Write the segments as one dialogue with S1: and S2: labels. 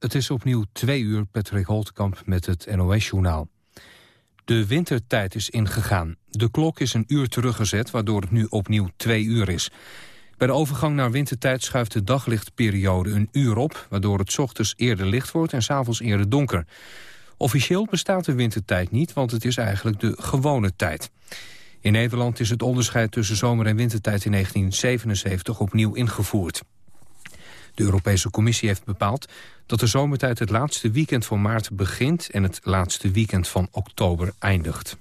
S1: Het is opnieuw twee uur, Patrick Holtkamp met het NOS-journaal. De wintertijd is ingegaan. De klok is een uur teruggezet, waardoor het nu opnieuw twee uur is. Bij de overgang naar wintertijd schuift de daglichtperiode een uur op... waardoor het ochtends eerder licht wordt en s'avonds eerder donker. Officieel bestaat de wintertijd niet, want het is eigenlijk de gewone tijd. In Nederland is het onderscheid tussen zomer- en wintertijd in 1977 opnieuw ingevoerd. De Europese Commissie heeft bepaald dat de zomertijd het laatste weekend van maart begint... en het laatste weekend van oktober eindigt.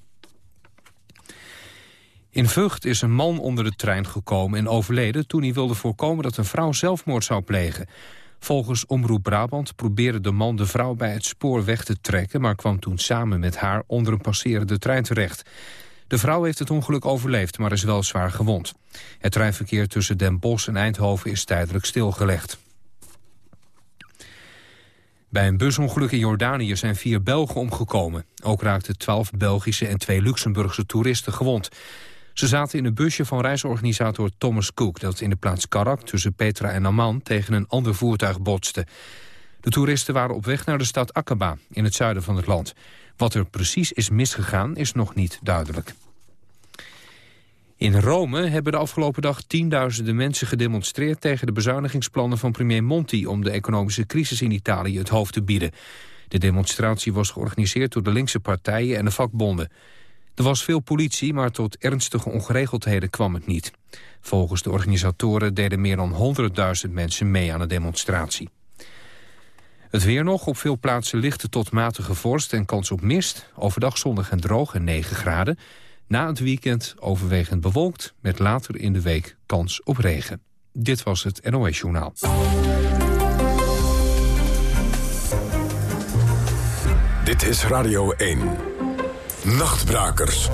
S1: In Vught is een man onder de trein gekomen en overleden... toen hij wilde voorkomen dat een vrouw zelfmoord zou plegen. Volgens Omroep Brabant probeerde de man de vrouw bij het spoor weg te trekken... maar kwam toen samen met haar onder een passerende trein terecht. De vrouw heeft het ongeluk overleefd, maar is wel zwaar gewond. Het treinverkeer tussen Den Bosch en Eindhoven is tijdelijk stilgelegd. Bij een busongeluk in Jordanië zijn vier Belgen omgekomen. Ook raakten twaalf Belgische en twee Luxemburgse toeristen gewond. Ze zaten in een busje van reisorganisator Thomas Cook... dat in de plaats Karak tussen Petra en Amman tegen een ander voertuig botste. De toeristen waren op weg naar de stad Aqaba in het zuiden van het land. Wat er precies is misgegaan is nog niet duidelijk. In Rome hebben de afgelopen dag tienduizenden mensen gedemonstreerd... tegen de bezuinigingsplannen van premier Monti... om de economische crisis in Italië het hoofd te bieden. De demonstratie was georganiseerd door de linkse partijen en de vakbonden. Er was veel politie, maar tot ernstige ongeregeldheden kwam het niet. Volgens de organisatoren deden meer dan 100.000 mensen mee aan de demonstratie. Het weer nog, op veel plaatsen lichte tot matige vorst en kans op mist. Overdag zonnig en droog en 9 graden. Na het weekend overwegend bewolkt, met later in de week kans op regen. Dit was het NOS Journaal.
S2: Dit is Radio 1. Nachtbrakers.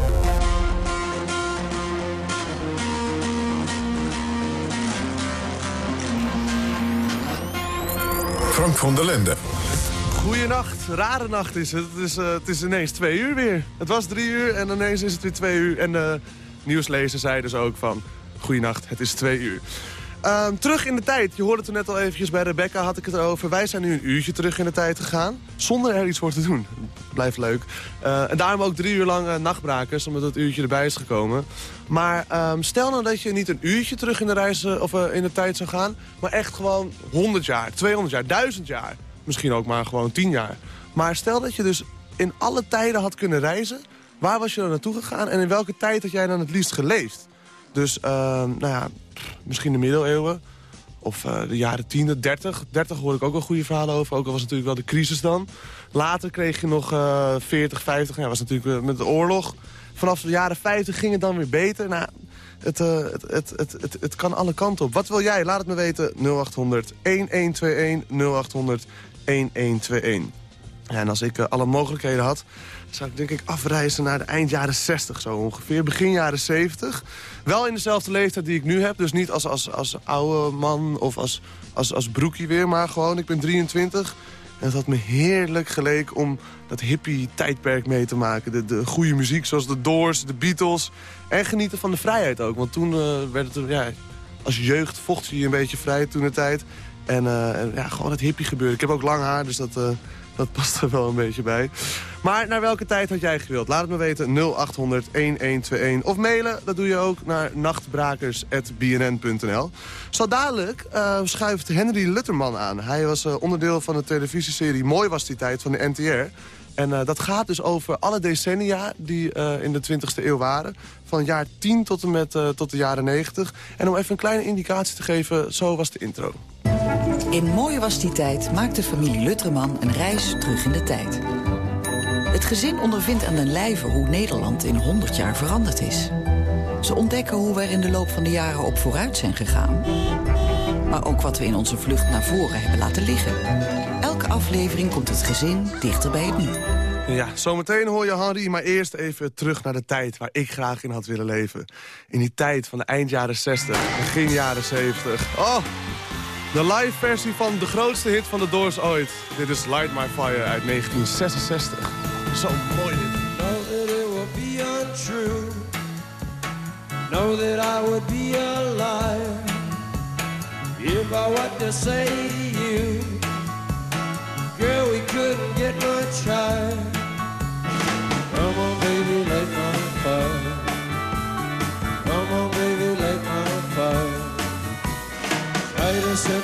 S2: Frank van der Linden.
S3: Goeienacht, rare nacht is het. Het is, uh, het is ineens twee uur weer. Het was drie uur en ineens is het weer twee uur. En de nieuwslezer zei dus ook van... Goeienacht, het is twee uur. Um, terug in de tijd. Je hoorde het net al eventjes bij Rebecca, had ik het erover. Wij zijn nu een uurtje terug in de tijd gegaan. Zonder er iets voor te doen. Blijft leuk. Uh, en daarom ook drie uur lang uh, nachtbrakers, omdat het uurtje erbij is gekomen. Maar um, stel nou dat je niet een uurtje terug in de, reis, of, in de tijd zou gaan... maar echt gewoon 100 jaar, 200 jaar, 1000 jaar. Misschien ook maar gewoon 10 jaar. Maar stel dat je dus in alle tijden had kunnen reizen... waar was je dan naartoe gegaan en in welke tijd had jij dan het liefst geleefd? Dus, uh, nou ja, misschien de middeleeuwen. Of uh, de jaren 10, 30. 30 hoor ik ook wel goede verhalen over. Ook al was natuurlijk wel de crisis dan. Later kreeg je nog uh, 40, 50. Ja, was natuurlijk met de oorlog. Vanaf de jaren 50 ging het dan weer beter. Nou, het, het, het, het, het, het kan alle kanten op. Wat wil jij? Laat het me weten. 0800 1121 0800 1121. Ja, en als ik uh, alle mogelijkheden had, zou ik denk ik afreizen naar de eind jaren 60 zo ongeveer. Begin jaren 70. Wel in dezelfde leeftijd die ik nu heb. Dus niet als, als, als oude man of als, als, als broekie weer, maar gewoon, ik ben 23. En het had me heerlijk geleken om dat hippie-tijdperk mee te maken. De, de goede muziek zoals de Doors, de Beatles. En genieten van de vrijheid ook. Want toen uh, werd het, ja, als jeugd vocht je een beetje vrij toen de tijd. En, uh, en ja, gewoon het hippie gebeuren. Ik heb ook lang haar, dus dat, uh, dat past er wel een beetje bij. Maar naar welke tijd had jij gewild? Laat het me weten, 0800-1121. Of mailen, dat doe je ook naar nachtbrakers.bnn.nl. Zo dadelijk uh, schuift Henry Lutterman aan. Hij was onderdeel van de televisieserie Mooi was die tijd van de NTR. En uh, dat gaat dus over alle decennia die in de 20e eeuw waren. Van jaar 10 tot en met tot de jaren 90. En om even een kleine indicatie te geven, zo was de intro.
S4: In Mooi was die tijd maakte familie Lutterman een reis terug in de tijd. Het gezin ondervindt aan den lijve hoe Nederland in 100 jaar veranderd is. Ze ontdekken hoe we er in de loop van de jaren op vooruit zijn gegaan. Maar ook wat we in onze vlucht naar voren hebben laten liggen. Elke aflevering komt het gezin dichter bij het nu.
S3: Ja, zometeen hoor je Henry, maar eerst even terug naar de tijd waar ik graag in had willen leven. In die tijd van de eind jaren 60, begin jaren 70. Oh, de live versie van de grootste hit van de Doors ooit. Dit is Light My Fire uit 1966. Zo mooi dit.
S5: Know that it would be untrue. Know that I would be a liar. If I what to say to you.
S6: try. Come on, baby, light my fire. Come on, baby, light my fire. Try to set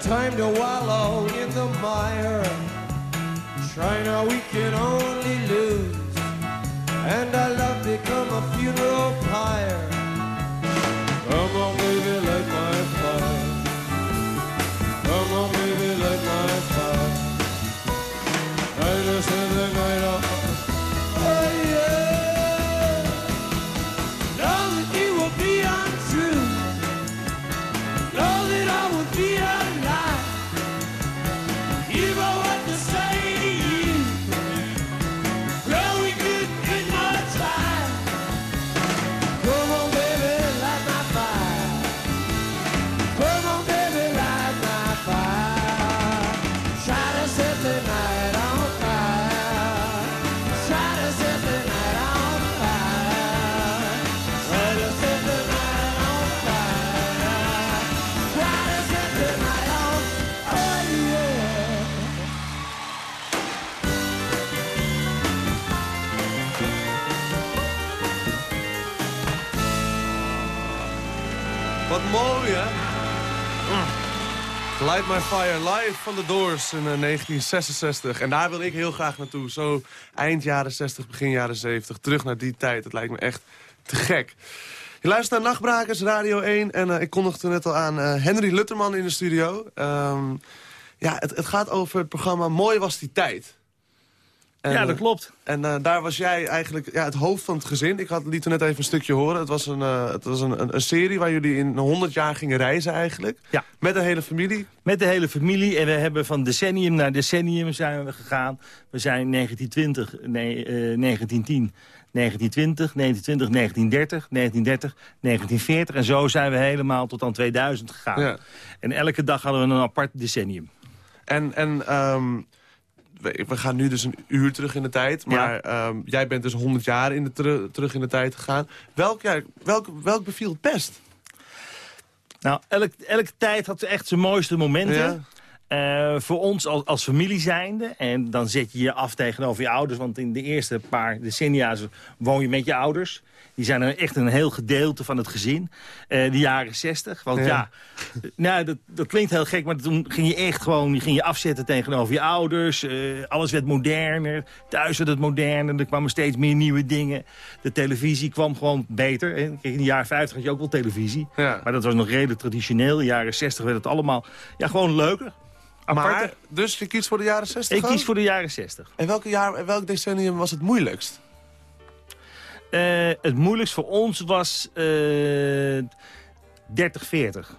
S6: Time to wallow in the mire. Now, we can only lose. And our love become a funeral pyre. Come on, baby, light my fire. Come on, baby, light my fire. I just Light My Fire
S3: live van de Doors in eh, 1966. En daar wil ik heel graag naartoe. Zo eind jaren 60, begin jaren 70. Terug naar die tijd. Dat lijkt me echt te gek. Je luistert naar Nachtbrakers, Radio 1. En eh, ik kondigde net al aan eh, Henry Lutterman in de studio. Ehm, ja, het, het gaat over het programma Mooi was die tijd. En,
S7: ja, dat
S3: eh,
S7: klopt.
S3: En eh, daar was jij eigenlijk ja, het hoofd van het gezin. Ik had, liet toen net even een stukje horen. Het was, een, eh, het was een, een, een serie waar jullie in 100 jaar gingen reizen eigenlijk.
S7: Ja.
S3: Met de hele familie.
S7: Met de hele familie. En we hebben van decennium naar decennium zijn we gegaan. We zijn 1920, nee, eh, 1910, 1920, 1920, 1930, 1930, 1940. En zo zijn we helemaal tot aan 2000 gegaan.
S3: Ja.
S7: En elke dag hadden we een apart decennium.
S3: En, en ehm, we, gaan nu dus een uur terug in de tijd. Maar ehm, jij bent dus 100 jaar in de teru- terug in de tijd gegaan. Welk, welk, welk beviel het best?
S7: Nou, elk, elke tijd had echt zijn mooiste momenten. Eh, voor ons als, als familie zijnde. En dan zet je je af tegenover je ouders. Want in de eerste paar decennia woon je met je ouders. Die zijn echt een heel gedeelte van het gezin. Eh, de jaren zestig. Want
S3: Ja.
S7: ja, nou, dat, dat klinkt heel gek. Maar toen ging je echt gewoon ging je afzetten tegenover je ouders. Eh, alles werd moderner. Thuis werd het moderner. Er kwamen steeds meer nieuwe dingen. De televisie kwam gewoon beter. hè. Kijk, in de jaren 50 had je ook wel televisie.
S3: Ja.
S7: Maar dat was nog redelijk traditioneel. In de jaren 60 werd het allemaal ja, gewoon leuker. Aparte.
S3: Maar, dus je kiest voor de jaren 60
S7: Ik
S3: ook?
S7: kies voor de jaren 60.
S3: En welke jaar, welk decennium was het moeilijkst?
S7: Eh, het moeilijkst voor ons was eh 30, 40.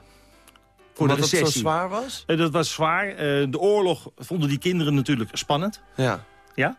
S7: Voor
S3: Omdat het zo zwaar was?
S7: Eh, dat was zwaar. Eh, de oorlog vonden die kinderen natuurlijk spannend.
S3: Ja.
S7: Ja?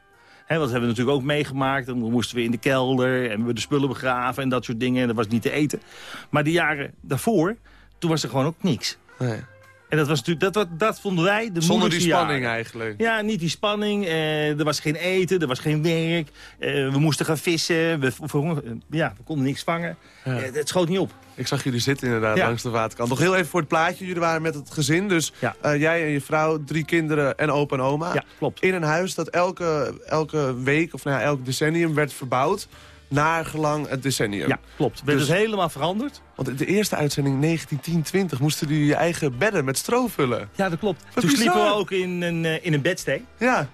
S7: Dat hebben we natuurlijk ook meegemaakt. Dan moesten we in de kelder en we de spullen begraven en dat soort dingen. En dat was niet te eten. Maar de jaren daarvoor, toen was er gewoon ook niks.
S3: Nee.
S7: En dat, was natuurlijk, dat, dat, dat vonden wij de
S3: Zonder die spanning
S7: jaren.
S3: eigenlijk.
S7: Ja, niet die spanning. eh, er was geen eten, er was geen werk. eh, we moesten gaan vissen. We, we- ja, we konden niks vangen.
S3: Ja.
S7: Eh, het schoot niet op.
S3: Ik zag jullie zitten inderdaad
S7: Ja.
S3: langs de waterkant. Nog heel even voor het plaatje. Jullie waren met het gezin. Dus
S7: Ja.
S3: eh, jij en je vrouw, drie kinderen en opa en oma.
S7: Ja, klopt.
S3: In een huis dat elke, elke week of nou ja, elk decennium werd verbouwd. Naar gelang het decennium.
S7: Ja, klopt. Het werd
S3: Dus-
S7: dus helemaal veranderd.
S3: Want de eerste uitzending 1910-20 moesten jullie je eigen bedden met stro vullen.
S7: Ja, dat klopt.
S3: Wat
S7: Toen
S3: bizar.
S7: sliepen we ook in een, eh, in een bedstee.
S3: Ja.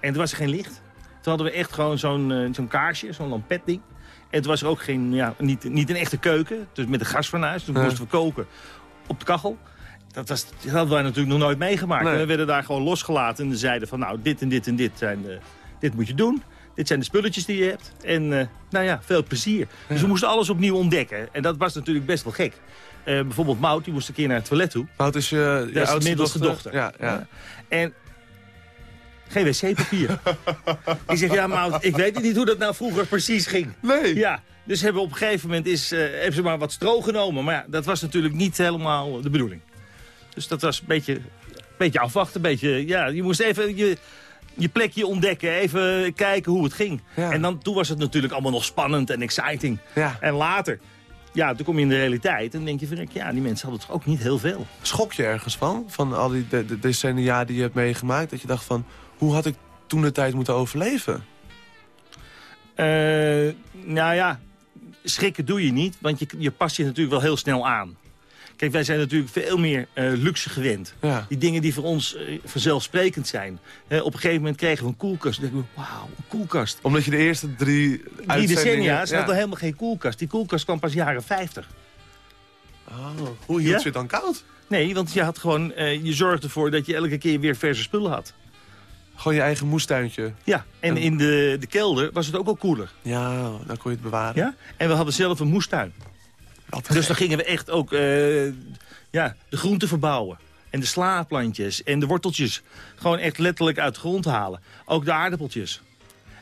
S7: En toen was er geen licht. Toen hadden we echt gewoon zo'n eh, zo'n kaarsje, zo'n lampetding. En toen was er ook geen, ja, niet, niet een echte keuken. Dus met een gasfornuis. Toen
S3: Ja.
S7: moesten we koken op de kachel. Dat, was, dat hadden wij natuurlijk nog nooit meegemaakt.
S3: Nee.
S7: En we werden daar gewoon losgelaten. En ze zeiden van, nou, dit en dit en dit zijn de, dit moet je doen. Dit zijn de spulletjes die je hebt. En eh, nou ja, veel plezier. Dus we moesten alles opnieuw ontdekken. En dat was natuurlijk best wel gek. Eh, bijvoorbeeld Mout, die moest een keer naar het toilet toe.
S3: Is je, je
S7: Dat is
S3: oudste
S7: de middelste dochter.
S3: Ja, ja.
S7: En geen wc-papier. ik zeg, ja, maar ik weet niet hoe dat nou vroeger precies ging.
S3: Nee.
S7: Ja, dus hebben op een gegeven moment is, eh, hebben ze maar wat stro genomen. Maar ja, dat was natuurlijk niet helemaal de bedoeling. Dus dat was een beetje, beetje afwachten. Een beetje, ja, je moest even je, je plekje ontdekken. Even kijken hoe het ging.
S3: Ja.
S7: En dan, toen was het natuurlijk allemaal nog spannend en exciting.
S3: Ja.
S7: En later, ja, toen kom je in de realiteit. En denk je van, ja, die mensen hadden toch ook niet heel veel.
S3: Schok je ergens van? Van al die de, de decennia die je hebt meegemaakt. Dat je dacht van, hoe had ik toen de tijd moeten overleven?
S7: Eh, nou ja, schrikken doe je niet, want je, je past je natuurlijk wel heel snel aan. Kijk, wij zijn natuurlijk veel meer eh, luxe gewend.
S3: Ja.
S7: Die dingen die voor ons eh, vanzelfsprekend zijn. Op een gegeven moment kregen we een koelkast. Dan denken we, wauw, een koelkast.
S3: Omdat je de eerste drie
S7: Drie decennia
S3: ja.
S7: hadden helemaal geen koelkast. Die koelkast kwam pas jaren 50.
S3: Oh, hoe hield
S7: Ja?
S3: je het dan koud?
S7: Nee, want je, had gewoon, eh, je zorgde ervoor dat je elke keer weer verse spullen had.
S3: Gewoon je eigen moestuintje.
S7: Ja, en
S3: En-
S7: in de, de kelder was het ook al koeler.
S3: Ja, dan kon je het bewaren.
S7: Ja? En we hadden zelf een moestuin. Dus dan gingen we echt ook eh, ja, de groenten verbouwen. En de slaapplantjes en de worteltjes. Gewoon echt letterlijk uit de grond halen. Ook de aardappeltjes.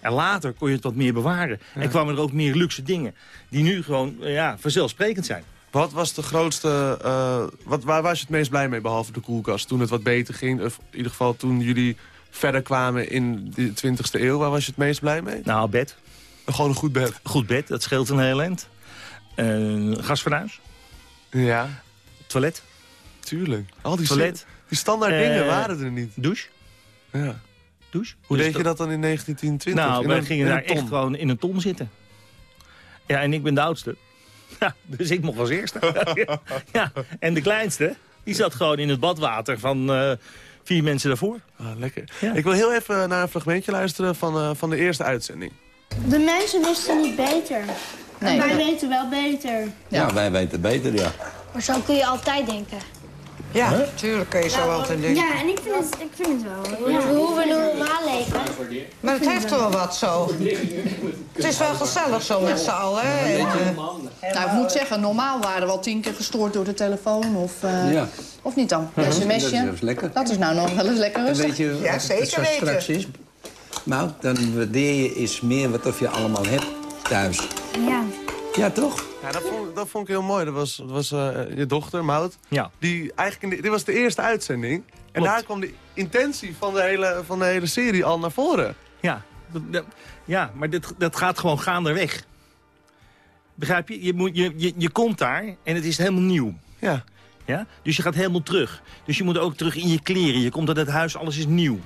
S7: En later kon je het wat meer bewaren. En kwamen er ook meer luxe dingen. Die nu gewoon eh, ja, vanzelfsprekend zijn.
S3: Wat was de grootste... eh, wat, waar was je het meest blij mee, behalve de koelkast? Toen het wat beter ging, of in ieder geval toen jullie verder kwamen in de 20e eeuw. Waar was je het meest blij mee?
S7: Nou, bed.
S3: Gewoon een goed bed.
S7: Goed bed, dat scheelt een heel eind. Uh, gasfornuis.
S3: Ja,
S7: Toilet.
S3: tuurlijk. Al die,
S7: Toilet.
S3: die standaard
S7: Eh,
S3: dingen waren er niet.
S7: Douche.
S3: Ja.
S7: douche.
S3: Hoe
S7: Dus
S3: deed je dat dan in 1920?
S7: Nou,
S3: In
S7: wij
S3: een-
S7: gingen
S3: in
S7: daar echt gewoon in een ton zitten. Ja, en ik ben de oudste. Ja, dus ik mocht als eerste. ja, en de kleinste, die zat gewoon in het badwater van eh, vier mensen daarvoor.
S3: Ah, lekker.
S7: Ja.
S3: Ik wil heel even naar een fragmentje luisteren van, eh, van de eerste uitzending.
S8: De mensen wisten niet beter.
S9: Nee.
S8: Wij weten wel beter.
S10: Ja, wij weten beter, ja.
S8: Maar zo kun je altijd denken.
S9: Ja, tuurlijk kun je zo altijd doen.
S8: Ja, en ik vind het, ik vind het wel. Ja. We hoeven normaal leven.
S9: Maar het heeft wel wat zo. Het is wel gezellig zo met z'n allen. eh,
S11: Nou, ik moet zeggen, normaal waren we al tien keer gestoord door de telefoon. Of, eh,
S10: Ja.
S11: of niet dan?
S10: Dat
S11: sms'je.
S10: is lekker.
S11: Dat is nou nog wel eens lekker
S10: En
S11: rustig.
S10: weet je
S9: Ja, zeker
S10: het zo
S9: weten.
S10: straks is? Nou, dan waardeer je eens meer wat of je allemaal hebt thuis.
S8: Ja.
S10: Ja, toch?
S3: Ja, dat vond, dat vond ik heel mooi. Dat was, dat was eh, je dochter, Maud.
S7: Ja.
S3: Die eigenlijk in de- dit was de eerste uitzending. En
S7: Klopt.
S3: daar kwam de intentie van de, hele, van de hele serie al naar voren.
S7: Ja, ja maar dit, dat gaat gewoon gaandeweg. Begrijp je? Je, moet, je, je? je komt daar en het is helemaal nieuw.
S3: Ja.
S7: Ja? Dus je gaat helemaal terug. Dus je moet ook terug in je kleren. Je komt uit het huis, alles is nieuw.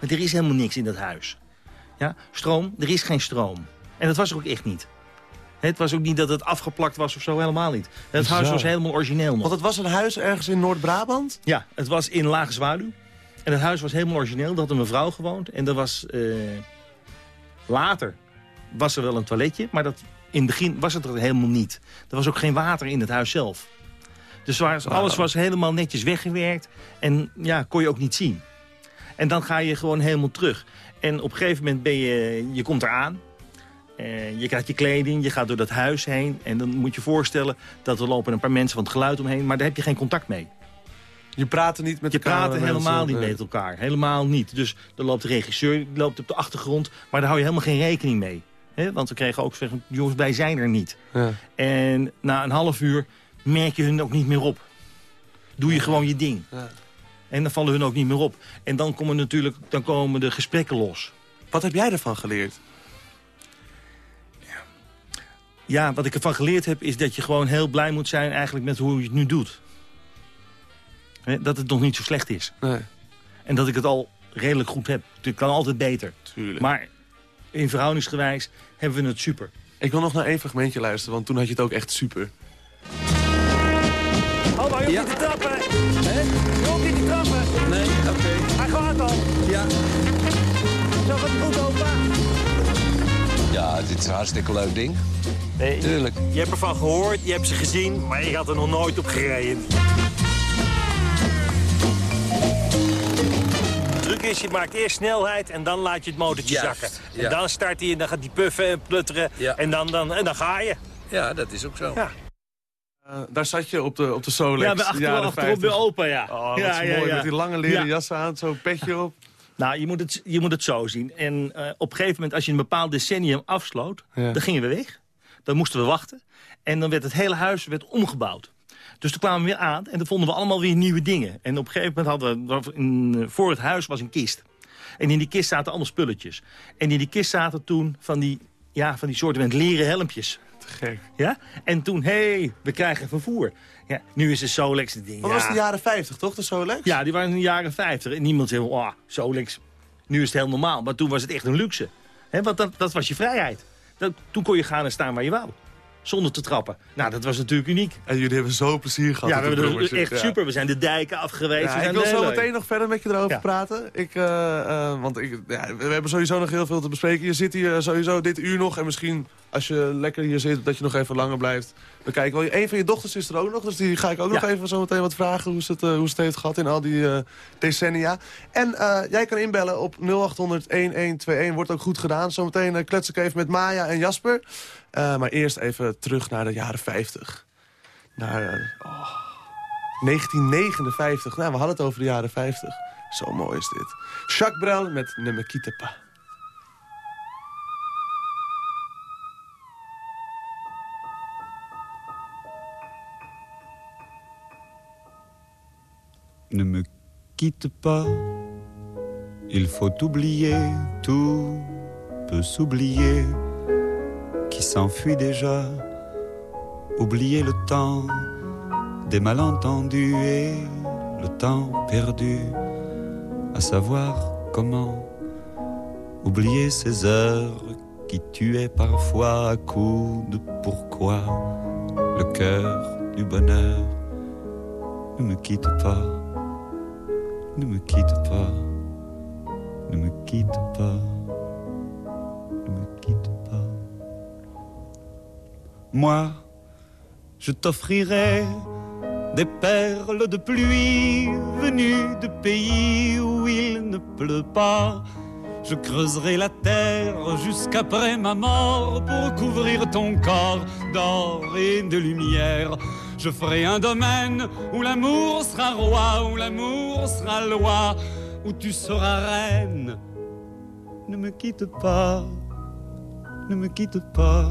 S7: Want er is helemaal niks in dat huis. Ja? Stroom, er is geen stroom. En dat was er ook echt niet. Het was ook niet dat het afgeplakt was of zo, helemaal niet. Het huis was helemaal origineel nog.
S3: Want het was een huis ergens in Noord-Brabant.
S7: Ja, het was in Lage Zwaluw. En het huis was helemaal origineel. Daar had een mevrouw gewoond. En er was eh, later was er wel een toiletje. Maar dat, in het begin was het er helemaal niet. Er was ook geen water in het huis zelf. Dus was, alles was helemaal netjes weggewerkt. En ja, kon je ook niet zien. En dan ga je gewoon helemaal terug. En op een gegeven moment ben je, je komt eraan. Eh, je krijgt je kleding, je gaat door dat huis heen. En dan moet je voorstellen dat er lopen een paar mensen van het geluid omheen. Maar daar heb je geen contact mee.
S3: Je praatte niet met
S7: Je
S3: elkaar.
S7: praat
S3: mensen,
S7: helemaal niet
S3: nee.
S7: met elkaar. Helemaal niet. Dus er loopt de regisseur, die loopt op de achtergrond. Maar daar hou je helemaal geen rekening mee. want we kregen ook zeggen, jongens, wij zijn er niet.
S3: Ja.
S7: En na een half uur merk je hun ook niet meer op. Doe je gewoon je ding.
S3: Ja.
S7: En dan vallen hun ook niet meer op. En dan komen natuurlijk dan komen de gesprekken los.
S3: Wat heb jij ervan geleerd?
S7: Ja, wat ik ervan geleerd heb is dat je gewoon heel blij moet zijn eigenlijk met hoe je het nu doet. Hè, Dat het nog niet zo slecht is.
S3: Nee,
S7: En dat ik het al redelijk goed heb. Het kan altijd beter.
S3: tuurlijk.
S7: Maar in verhoudingsgewijs hebben we het super.
S3: Ik wil nog naar één fragmentje luisteren, want toen had je het ook echt super.
S5: Hallo, je hoeft niet te trappen. Je hoeft niet te trappen.
S10: Nee, oké.
S5: Hij gaat al.
S10: Ja.
S5: Zo gaat het goed, opa.
S10: Ja, dit is een hartstikke leuk ding.
S5: Nee,
S10: Tuurlijk.
S5: Je hebt ervan gehoord, je hebt ze gezien, maar je had er nog nooit op gereden. Het truc is, je maakt eerst snelheid en dan laat je het motortje
S10: Juist,
S5: zakken.
S10: ja.
S5: En dan start hij en dan gaat hij puffen en plutteren
S10: Ja.
S5: en, dan, dan, en dan ga je.
S10: Ja, dat is ook zo.
S5: Ja.
S3: Eh, daar zat je op de, op de Solex.
S7: Ja, bij achterop
S3: 50.
S7: bij opa, ja.
S3: Oh, wat
S7: ja,
S3: is
S7: ja,
S3: mooi,
S7: ja.
S3: met die lange leren
S7: Ja.
S3: jassen aan, zo'n petje op.
S7: Nou, je moet, het, je moet het zo zien. En eh, op een gegeven moment, als je een bepaald decennium afsloot...
S3: Ja.
S7: dan gingen we weg. Dan moesten we wachten. En dan werd het hele huis werd omgebouwd. Dus toen kwamen we weer aan en dan vonden we allemaal weer nieuwe dingen. En op een gegeven moment hadden we... In, eh, voor het huis was een kist. En in die kist zaten allemaal spulletjes. En in die kist zaten toen van die, ja, van die soorten met leren helmpjes.
S3: Te gek.
S7: Ja? En toen, hé, hey, we krijgen vervoer. Ja, nu is de Solex het ding.
S3: Wat
S7: ja.
S3: was de jaren 50, toch, de Solex?
S7: Ja, die waren in de jaren 50. En niemand zei, oh, Solex, nu is het heel normaal. Maar toen was het echt een luxe. Hè, want dat, dat was je vrijheid. Dat, toen kon je gaan en staan waar je wou. Zonder te trappen. Nou, dat was natuurlijk uniek.
S3: En jullie hebben zo plezier gehad.
S7: Ja, we hebben dus echt
S3: Ja.
S7: super. We zijn de dijken af geweest.
S3: Ja, ik wil zo meteen nog verder met je erover
S7: Ja.
S3: praten. Ik, eh, eh, want ik, ja, we hebben sowieso nog heel veel te bespreken. Je zit hier sowieso dit uur nog. En misschien als je lekker hier zit, dat je nog even langer blijft. We kijken wel. Een van je dochters is er ook nog. Dus die ga ik ook nog even zo meteen wat vragen. Hoe ze het, eh, hoe ze het heeft gehad in al die decennia. En jij kan inbellen op 0800-1121. Wordt ook goed gedaan. Zometeen klets ik even met Maya en Jasper. Eh, maar eerst even terug naar de jaren 50. Naar... eh, oh, 1959. Nou, we hadden het over de jaren 50. Zo mooi is dit. Jacques Brel met Ne me quitte pas.
S12: Ne me quitte pas, il faut oublier, tout peut s'oublier, qui s'enfuit déjà, oublier le temps des malentendus et le temps perdu, à savoir comment oublier ces heures qui tuaient parfois à coups de pourquoi le cœur du bonheur. Ne me quitte pas, ne me quitte pas, ne me quitte pas, Moi, je t'offrirai des perles de pluie venues de pays où il ne pleut pas. Je creuserai la terre jusqu'après ma mort pour couvrir ton corps d'or et de lumière. Je ferai un domaine où l'amour sera roi, où l'amour sera loi, où tu seras reine. Ne me quitte pas, ne me quitte pas,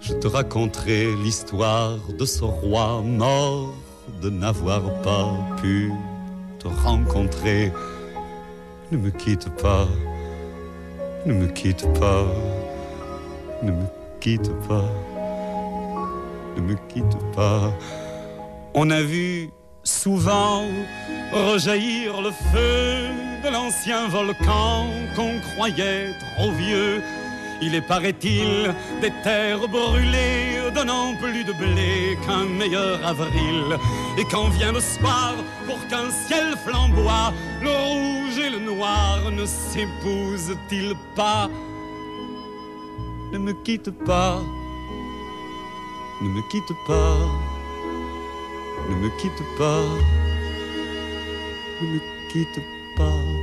S12: Je te raconterai l'histoire de ce roi mort de n'avoir pas pu te rencontrer. Ne me quitte pas, ne me quitte pas, ne me quitte pas ne me quitte pas. On a vu souvent rejaillir le feu de l'ancien volcan qu'on croyait trop vieux. Il est, paraît-il, des terres brûlées, donnant plus de blé qu'un meilleur avril. Et quand vient le soir, pour qu'un ciel flamboie, le rouge et le noir ne s'épousent-ils pas? Ne me quitte pas, ne me quitte pas, ne me quitte pas, ne me quitte pas.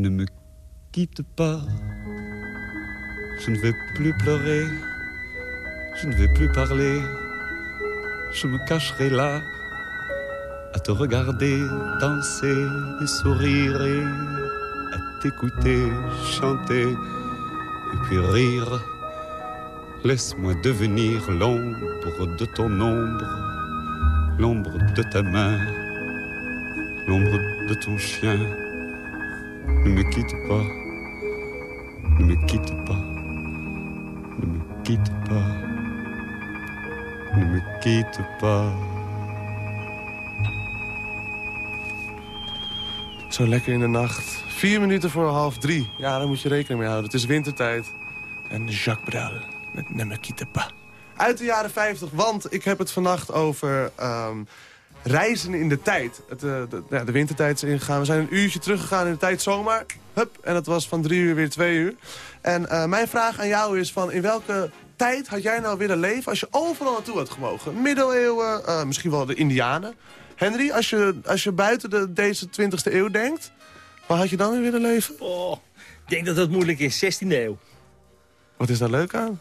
S12: Ne me quitte pas, je ne vais plus pleurer, je ne vais plus parler, je me cacherai là à te regarder danser et sourire et à t'écouter chanter et puis rire. Laisse-moi devenir l'ombre de ton ombre, l'ombre de ta main, l'ombre de ton chien. Ne me quitte pas, ne me quitte pas, pas.
S3: Zo lekker in de nacht. Vier minuten voor half drie. Ja, daar moet je rekening mee houden. Het is wintertijd. En Jacques Brel met Ne me quitte. Uit de jaren 50, want ik heb het vannacht over ehm, reizen in de tijd. Het, eh, de, ja, de wintertijd is ingegaan. We zijn een uurtje teruggegaan in de tijd zomaar. Hup, en dat was van drie uur weer twee uur. En eh, mijn vraag aan jou is van in welke tijd had jij nou willen leven als je overal naartoe had gemogen? Middeleeuwen, eh, misschien wel de Indianen. Henry, als je, als je buiten de, deze 20e eeuw denkt, waar had je dan in willen leven?
S7: Oh, ik denk dat dat moeilijk is. 16e eeuw.
S3: Wat is daar leuk aan?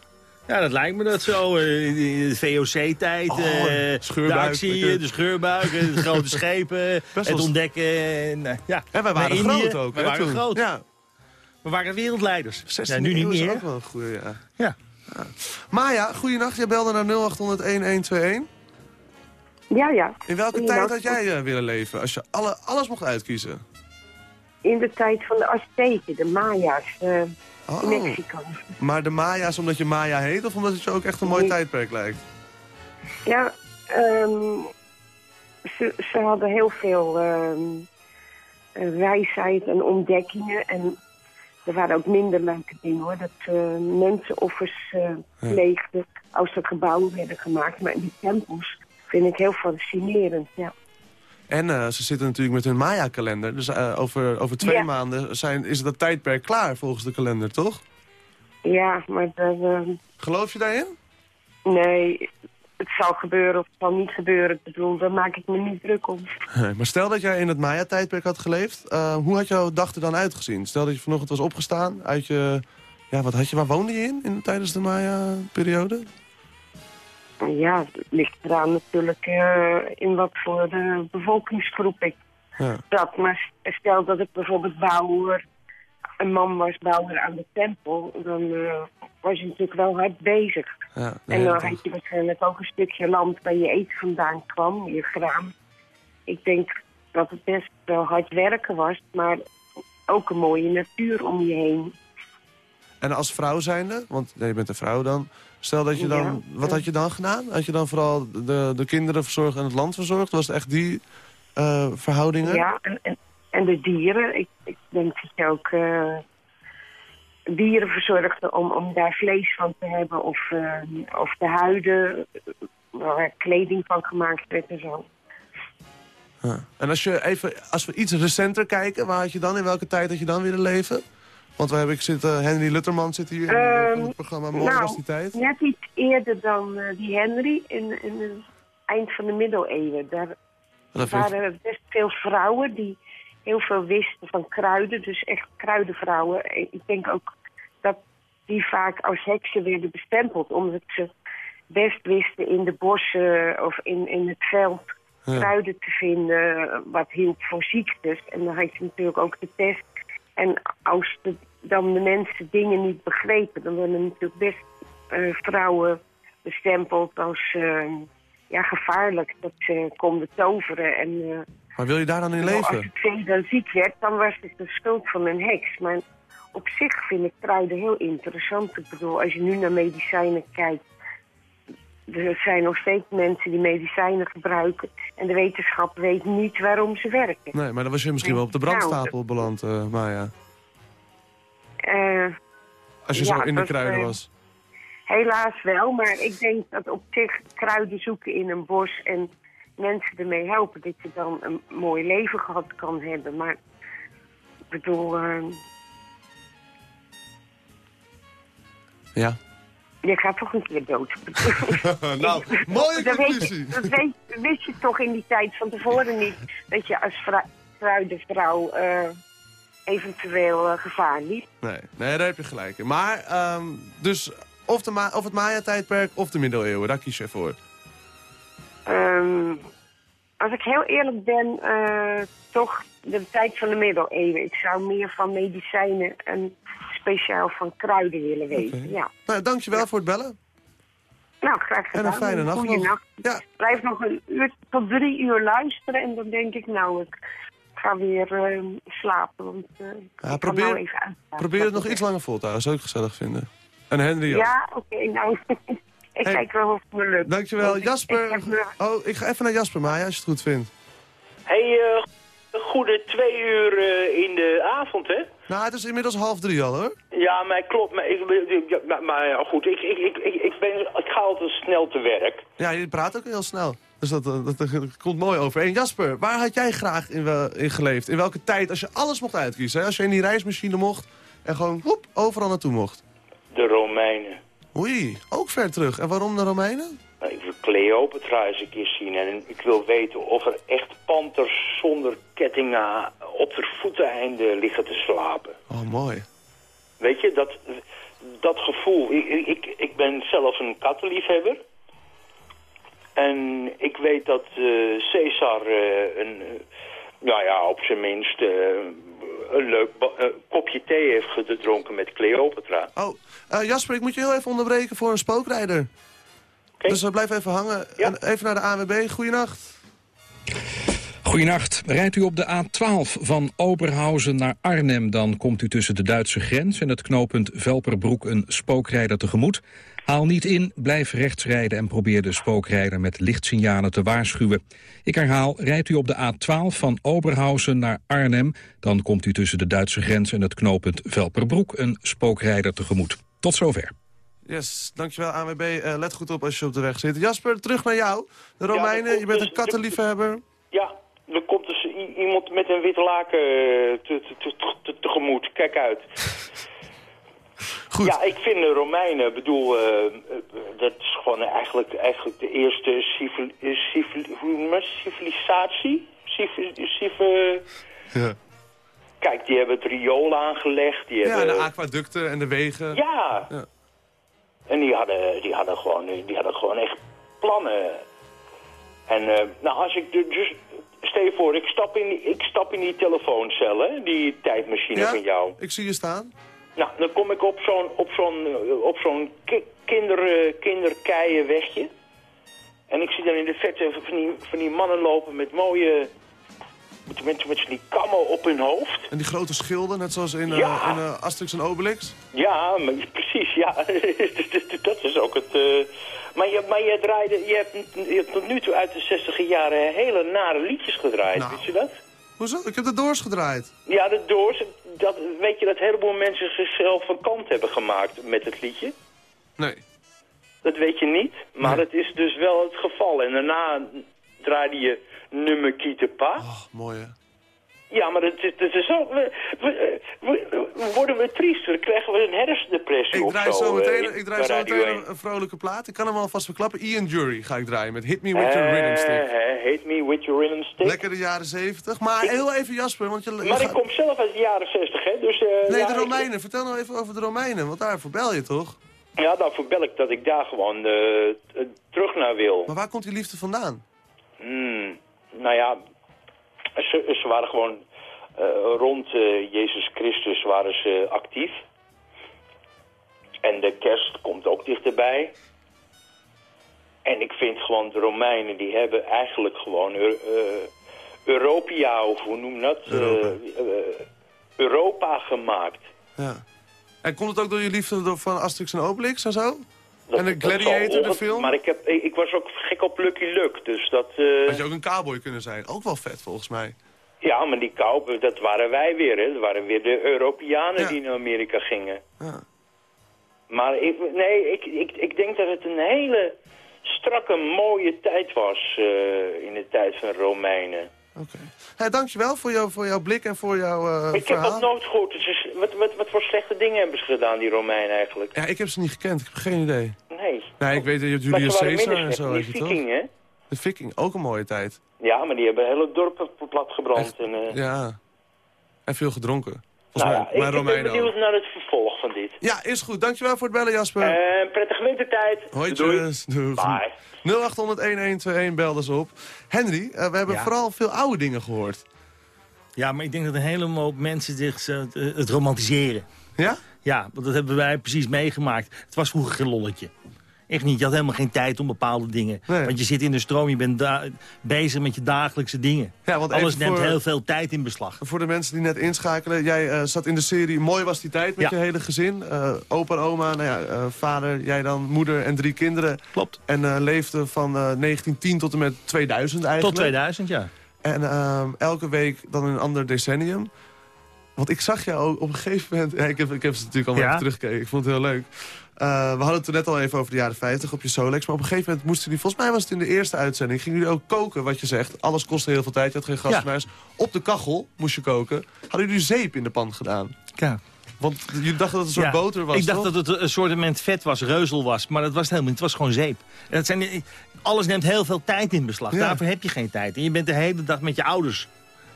S7: Ja, dat lijkt me dat zo. eh, De VOC-tijd,
S3: Oh,
S7: de
S3: scheurbuik,
S7: actie, de scheurbuiken, de grote schepen,
S3: Best
S7: het ontdekken. En, eh, ja,
S3: En wij waren
S7: Indië.
S3: groot ook.
S7: Wij
S3: hè,
S7: waren
S3: toen.
S7: groot.
S3: Ja.
S7: We waren wereldleiders.
S3: 16
S7: Ja, nu niet
S3: is
S7: meer.
S3: ook wel een goeie, ja.
S7: Ja.
S3: Maya, goeienacht. Jij belde naar 0800-1121.
S13: Ja, ja.
S3: In welke tijd had jij eh, willen leven? Als je alle, alles mocht uitkiezen.
S13: In de tijd van de Azteken, de Maya's, eh,
S3: Oh.
S13: in Mexico.
S3: Maar de Maya's omdat je Maya heet of omdat het je ook echt een mooi
S13: Nee.
S3: tijdperk lijkt?
S13: Ja, ehm, ze, ze hadden heel veel ehm, eh, wijsheid en ontdekkingen. En er waren ook minder leuke dingen hoor. Dat eh, mensenoffers eh pleegden als er gebouwen werden gemaakt. Maar in die tempels vind ik heel fascinerend, ja.
S3: En eh, ze zitten natuurlijk met hun Maya-kalender. Dus eh, over, over twee
S13: Ja.
S3: maanden zijn, is dat tijdperk klaar volgens de kalender, toch?
S13: Ja, maar daar, ehm,
S3: Geloof je daarin?
S13: nee, het zal gebeuren of het zal niet gebeuren. Ik bedoel, daar maak ik me niet druk om.
S3: Nee, maar stel dat jij in het Maya-tijdperk had geleefd. eh, hoe had jouw dag er dan uitgezien? Stel dat je vanochtend was opgestaan uit je... Ja, wat had je, waar woonde je in, in tijdens de Maya-periode?
S13: Ja, het ligt eraan natuurlijk eh, in wat voor eh, bevolkingsgroep ik
S3: Ja.
S13: zat. Maar stel dat ik bijvoorbeeld bouwer, een man was bouwer aan de tempel, dan eh, was je natuurlijk wel hard bezig.
S3: Ja,
S13: en dan
S3: dat-
S13: had je waarschijnlijk ook een stukje land waar je eten vandaan kwam, je graan. Ik denk dat het best wel hard werken was, maar ook een mooie natuur om je heen.
S3: En als vrouw zijnde, want je bent een vrouw dan... Stel dat je dan...
S13: Ja,
S3: wat had je dan gedaan? Had je dan vooral de, de kinderen verzorgd en het land verzorgd? Was het echt die eh, verhoudingen?
S13: Ja, en, en, en de dieren. Ik, ik denk dat je ook eh, dieren verzorgde om, om daar vlees van te hebben. Of, eh, of de huiden, waar kleding van gemaakt werd en zo.
S3: En als, je even, als we iets recenter kijken, waar had je dan, in welke tijd had je dan willen leven? Want we hebben, ik zit, eh, Henry Lutterman zit hier in,
S13: Ehm,
S3: in het programma Mooi
S13: nou,
S3: was die tijd.
S13: Net iets eerder dan eh, die Henry in, in het eind van de middeleeuwen. Daar
S3: Dat vind ik-
S13: waren best veel vrouwen die heel veel wisten van kruiden. Dus echt kruidenvrouwen. Ik denk ook dat die vaak als heksen werden bestempeld. Omdat ze best wisten in de bossen of in, in het veld
S3: Ja.
S13: kruiden te vinden. Wat hielp voor ziektes. En dan had je natuurlijk ook de pest. En als de, dan de mensen dingen niet begrepen, dan werden natuurlijk best eh, vrouwen bestempeld als eh, ja, gevaarlijk. Dat ze konden toveren. En eh,
S3: Maar wil je daar dan in
S13: als
S3: leven?
S13: het kind dan ziek werd, dan was het de schuld van een heks. Maar op zich vind ik kruiden heel interessant. Ik bedoel, als je nu naar medicijnen kijkt... er zijn nog steeds mensen die medicijnen gebruiken... en de wetenschap weet niet waarom ze werken.
S3: Nee, maar dan was je misschien wel op de
S13: Nou,
S3: brandstapel beland, eh Maya.
S13: Eh,
S3: Als je
S13: ja,
S3: zo in de kruiden
S13: eh,
S3: was.
S13: Helaas wel, maar ik denk dat op zich kruiden zoeken in een bos en mensen ermee helpen, dat je dan een mooi leven gehad kan hebben. Maar ik bedoel, eh,
S3: Ja.
S13: je gaat toch een keer dood.
S3: nou, mooie
S13: dat
S3: conclusie.
S13: Weet, dat weet, wist je toch in die tijd van tevoren niet, dat je als vrou- kruidenvrouw eh, eventueel eh, gevaar liep.
S3: Nee, nee, daar heb je gelijk in. Maar, ehm, dus of, de of het Maya-tijdperk of de middeleeuwen, daar kies je voor.
S13: Ehm, als ik heel eerlijk ben, eh, toch de tijd van de middeleeuwen. Ik zou meer van medicijnen en speciaal van kruiden willen weten. Ja.
S3: Nou, dankjewel voor het bellen.
S13: Nou, graag gedaan.
S3: En een fijne nacht nog. Ja.
S13: Blijf nog een uur tot drie uur luisteren en dan denk ik, nou, ik ga weer eh, slapen. Want, eh,
S3: Ja, probeer,
S13: nou even
S3: probeer het nog iets langer vol te houden, zou ik gezellig vinden. En Henry ook.
S13: Ja, oké, nou, ik
S3: Hey.
S13: kijk wel of het me lukt.
S3: Dankjewel,
S13: Want
S3: Jasper.
S13: ik me-
S3: Oh, ik ga even naar Jasper Maya, als je het goed vindt.
S14: Hey, eh, goede twee uur eh, in de avond, hè?
S3: Nou, het is inmiddels half drie al, hoor.
S14: Ja, maar klopt. Maar, ik, ja, maar, goed, ik, ik, ik, ik, ik, ben, ik ga altijd snel te werk.
S3: Ja, je praat ook heel snel. Dus dat, dat, dat, dat komt mooi over. En Jasper, waar had jij graag in, wel- in geleefd? In welke tijd, als je alles mocht uitkiezen? Hè? Als je in die reismachine mocht en gewoon hoep, overal naartoe mocht.
S14: De Romeinen.
S3: Oei, ook ver terug. En waarom de Romeinen?
S14: Nou, Ik wil Cleopatra eens een keer zien en ik wil weten of er echt panters zonder kettingen op de voeteneinde liggen te slapen.
S3: Oh, mooi.
S14: Weet je, dat, dat gevoel. Ik, ik- ik, ik ben zelf een kattenliefhebber. En ik weet dat eh Caesar eh, een, eh, nou ja, op zijn minst een leuk kopje thee heeft gedronken met Cleopatra.
S3: Oh, eh, Jasper, ik moet je heel even onderbreken voor een spookrijder. Dus uh, blijf even hangen. En even naar de ANWB. Goeienacht.
S15: Goedenacht. Rijdt u op de A12 van Oberhausen naar Arnhem... dan komt u tussen de Duitse grens en het knooppunt Velperbroek een spookrijder tegemoet. Haal niet in, blijf rechts rijden en probeer de spookrijder met lichtsignalen te waarschuwen. Ik herhaal, rijdt u op de A12 van Oberhausen naar Arnhem... dan komt u tussen de Duitse grens en het knooppunt Velperbroek een spookrijder tegemoet. Tot zover.
S3: Yes, dankjewel ANWB. Uh, let goed op als je op de weg zit. Jasper, terug naar jou. De Romeinen, je bent een kattenliefhebber.
S14: Ja, er komt dus iemand met een wit laken te, te, te, tegemoet. Kijk uit.
S3: Goed.
S14: Ja, ik vind de Romeinen, bedoel, uh, dat is gewoon eigenlijk, eigenlijk de eerste civil, je civilisatie. Civil, civil,
S3: ja.
S14: Kijk, die hebben het riool aangelegd. Die
S3: ja,
S14: hebben...
S3: de aquaducten en de wegen.
S14: Ja.
S3: ja.
S14: En die hadden, die, hadden gewoon, die hadden gewoon echt plannen. En uh, nou, als ik dus... Stel je voor, ik stap in die, ik stap in die telefooncel, hè, die tijdmachine
S3: ja,
S14: van jou.
S3: ik zie je staan.
S14: Nou, dan kom ik op zo'n op zo'n op zo'n ki kinder, kinderkeienwegje. En ik zie dan in de verte van die, van die mannen lopen met mooie... Met, met, met die kammen op hun hoofd.
S3: En die grote schilden, net zoals in,
S14: ja.
S3: uh, in uh, Asterix en Obelix?
S14: Ja, maar, precies, ja. dat is ook het... Uh... Maar, je, maar je, draaide, je, hebt, je hebt tot nu toe uit de 60 jaren hele nare liedjes gedraaid,
S3: nou.
S14: weet je dat?
S3: Hoezo? Ik heb de Doors gedraaid.
S14: Ja, de Doors. Dat, weet je dat een heleboel mensen zichzelf van kant hebben gemaakt met het liedje?
S3: Nee.
S14: Dat weet je niet, maar
S3: nee.
S14: het is dus wel het geval. En daarna draaide je nummer Kiete Pa.
S3: Oh, mooi hè.
S14: Ja, maar het, is zo... We, we, we, worden we triest, dan krijgen we een herfstdepressie
S3: ik draai
S14: zo.
S3: zo meteen, ik draai zo meteen een, een, vrolijke plaat. Ik kan hem alvast verklappen. Ian Jury ga ik draaien met Hit Me With Your Rhythm Stick.
S14: Uh, hit Me With Your Rhythm Stick.
S3: Lekker de jaren 70. Maar ik, heel even Jasper, want je...
S14: Maar ik kom zelf uit de jaren 60, hè. Dus,
S3: nee,
S14: ja,
S3: de Romeinen. Ik... Vertel nou even over de Romeinen, want daarvoor bel je toch?
S14: Ja, daarvoor bel ik dat ik daar gewoon terug naar wil.
S3: Maar waar komt die liefde vandaan?
S14: Hmm, nou ja, ze, ze waren gewoon... Uh, rond uh, Jezus Christus waren ze actief. En de kerst komt ook dichterbij. En ik vind gewoon de Romeinen, die hebben eigenlijk gewoon uh, Europia, of hoe noem je dat?
S3: Europa.
S14: Europa gemaakt.
S3: Ja. En komt het ook door je liefde van Asterix en Obelix en zo? Dat, en de Gladiator, de film?
S14: Maar ik, heb, ik, ik, was ook gek op Lucky Luke, dus dat...
S3: Had je ook een cowboy kunnen zijn? Ook wel vet, volgens mij.
S14: Ja, maar die cowboy, dat waren wij weer, hè. Dat waren weer de Europeanen ja. die naar Amerika gingen.
S3: Ja.
S14: Maar ik, nee, ik, ik, ik denk dat het een hele strakke, mooie tijd was uh, in de tijd van Romeinen.
S3: Oké. Okay. Hey, dankjewel voor, jou, voor jouw blik en voor jouw uh,
S14: Ik
S3: verhaal.
S14: heb dat nooit. Dus wat, wat, wat voor slechte dingen hebben ze gedaan, die Romeinen eigenlijk?
S3: Ja, ik heb ze niet gekend. Ik heb geen idee.
S14: Nee.
S3: Nee, ik weet dat je hebt Julius Caesar en zo, je toch?
S14: hè?
S3: De viking, ook een mooie tijd.
S14: Ja, maar die hebben hele dorpen plat gebrand. En, uh...
S3: Ja, en veel gedronken.
S14: Nou ja, mij, ik ben benieuwd naar het vervolg van dit.
S3: Ja, is goed. Dankjewel voor het bellen, Jasper.
S14: Uh, prettige wintertijd.
S3: Hoi,
S14: Doei.
S3: Doei.
S14: Bye.
S3: 0800-1121, bel dus op. Henry, uh, we hebben ja. vooral veel oude dingen gehoord.
S7: Ja, maar ik denk dat een hele hoop mensen zich uh, het romantiseren.
S3: Ja?
S7: Ja, want dat hebben wij precies meegemaakt. Het was vroeger geen lolletje. Echt niet. Je had helemaal geen tijd om bepaalde dingen.
S3: Nee.
S7: Want je zit in de stroom, je bent bezig met je dagelijkse dingen.
S3: Ja, want
S7: Alles neemt
S3: voor,
S7: heel veel tijd in beslag.
S3: Voor de mensen die net inschakelen. Jij uh, zat in de serie Mooi was die tijd met
S7: ja.
S3: je hele gezin. Uh, opa en oma, nou ja, uh, vader, jij dan, moeder en drie kinderen.
S7: Klopt.
S3: En leefde van 1910 tot en met 2000 eigenlijk.
S7: Tot 2000, ja.
S3: En ehm, elke week dan een ander decennium. Want ik zag jou op een gegeven moment... Ja, ik, heb, ik heb ze natuurlijk allemaal
S7: ja?
S3: even teruggekeken. Ik vond het heel leuk. Uh, we hadden het er net al even over de jaren 50 op je Solex. Maar op een gegeven moment moesten jullie... Volgens mij was het in de eerste uitzending. Gingen jullie ook koken, wat je zegt. Alles kostte heel veel tijd. Je had geen gas
S7: Ja.
S3: huis. Op de kachel moest je koken. Hadden jullie zeep in de pan gedaan?
S7: Ja.
S3: Want jullie dachten dat het een soort
S7: Ja,
S3: boter was,
S7: Ik dacht
S3: toch?
S7: dat het een soort vet was, reuzel was. Maar dat was het helemaal niet. Het was gewoon zeep. En het zijn, alles neemt heel veel tijd in beslag.
S3: Ja.
S7: Daarvoor heb je geen tijd. En je bent de hele dag met je ouders.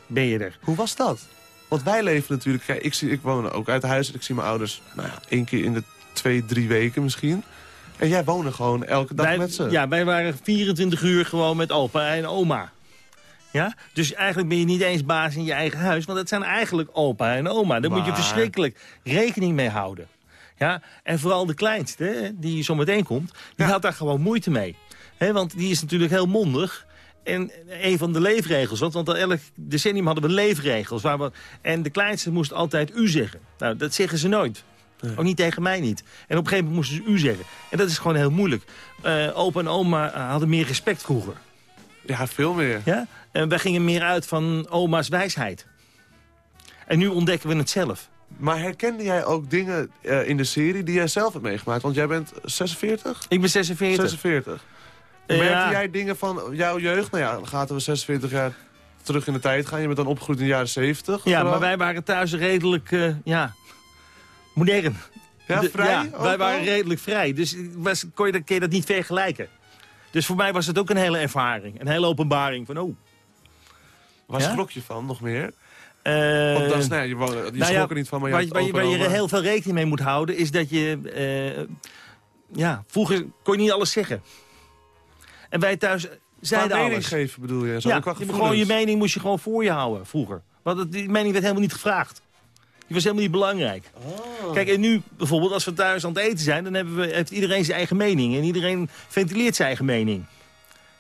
S7: Ben je er.
S3: Hoe was dat? Want wij leven natuurlijk... Kijk, ik, zie, ik woon ook uit huis en ik zie mijn ouders... Nou ja, één keer in de twee, drie weken misschien. En jij woonde gewoon elke dag
S7: wij,
S3: met ze.
S7: Ja, wij waren 24 uur gewoon met opa en oma. Ja? Dus eigenlijk ben je niet eens baas in je eigen huis. Want dat zijn eigenlijk opa en oma. Daar moet je verschrikkelijk rekening mee houden. Ja? En vooral de kleinste, die zo meteen komt, die had daar gewoon moeite mee. Hè, want die is natuurlijk heel mondig. En een van de leefregels, want, want elk decennium hadden we leefregels. Waar we, en de kleinste moest altijd u zeggen. Nou, dat zeggen ze nooit. Ook niet tegen mij niet. En op een gegeven moment moesten ze u zeggen. En dat is gewoon heel moeilijk. Eh, opa en oma eh, hadden meer respect vroeger.
S3: Ja, veel meer.
S7: Ja? En wij gingen meer uit van oma's wijsheid. En nu ontdekken we het zelf.
S3: Maar herkende jij ook dingen eh, in de serie die jij zelf hebt meegemaakt? Want jij bent 46?
S7: Ik ben 46.
S3: 46.
S7: Ja.
S3: Merkte jij dingen van jouw jeugd? Nou ja, dan gaat we 46 jaar terug in de tijd gaan. Je bent dan opgegroeid in de jaren 70.
S7: Ja, maar wij waren thuis redelijk, ja, modern.
S3: Ja, vrij
S7: Ja, wij waren redelijk vrij. Dus was, kon, je, dat- kon je dat niet vergelijken. Dus voor mij was het ook een hele ervaring. Een hele openbaring van, oh.
S3: Waar
S7: Ja?
S3: schrok je van nog meer?
S7: eh,
S3: Want dat is, nee, je, je
S7: nou
S3: schrok
S7: ja,
S3: er niet van, maar je
S7: waar, je, waar je er heel veel rekening mee moet houden... is dat je... eh, ja, vroeger kon je niet alles zeggen. En wij thuis zeiden
S3: Qua mening
S7: alles.
S3: geven bedoel je? Zo,
S7: ja, je, gewoon je mening moest je gewoon voor je houden vroeger. Want die mening werd helemaal niet gevraagd. Die was helemaal niet belangrijk.
S3: Oh.
S7: Kijk, en nu bijvoorbeeld als we thuis aan het eten zijn... dan hebben we, heeft iedereen zijn eigen mening. En iedereen ventileert zijn eigen mening.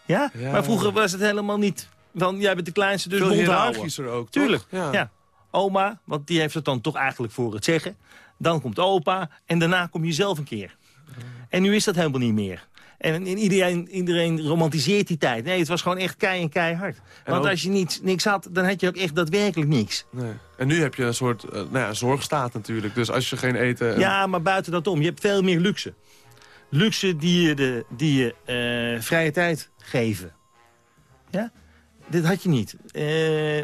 S7: Ja?
S3: Ja.
S7: Maar vroeger was het helemaal niet... Van, jij bent de kleinste, dus
S3: Veel hiërarchischer ook?
S7: Tuurlijk,
S3: Ja.
S7: ja. Oma, want die heeft het dan toch eigenlijk voor het zeggen. Dan komt opa en daarna kom je zelf een keer. En nu is dat helemaal niet meer. En, en iedereen, iedereen romantiseert die tijd. Nee, het was gewoon echt kei en keihard. Want
S3: ook-
S7: als je niets, niks had, dan had je ook echt daadwerkelijk niks.
S3: Nee. En nu heb je een soort eh, nou ja, zorgstaat natuurlijk. Dus als je geen eten...
S7: Ja, maar buiten dat om. Je hebt veel meer luxe. Luxe die je, de, die je eh, vrije tijd geven. Ja? Dit had je niet. Eh,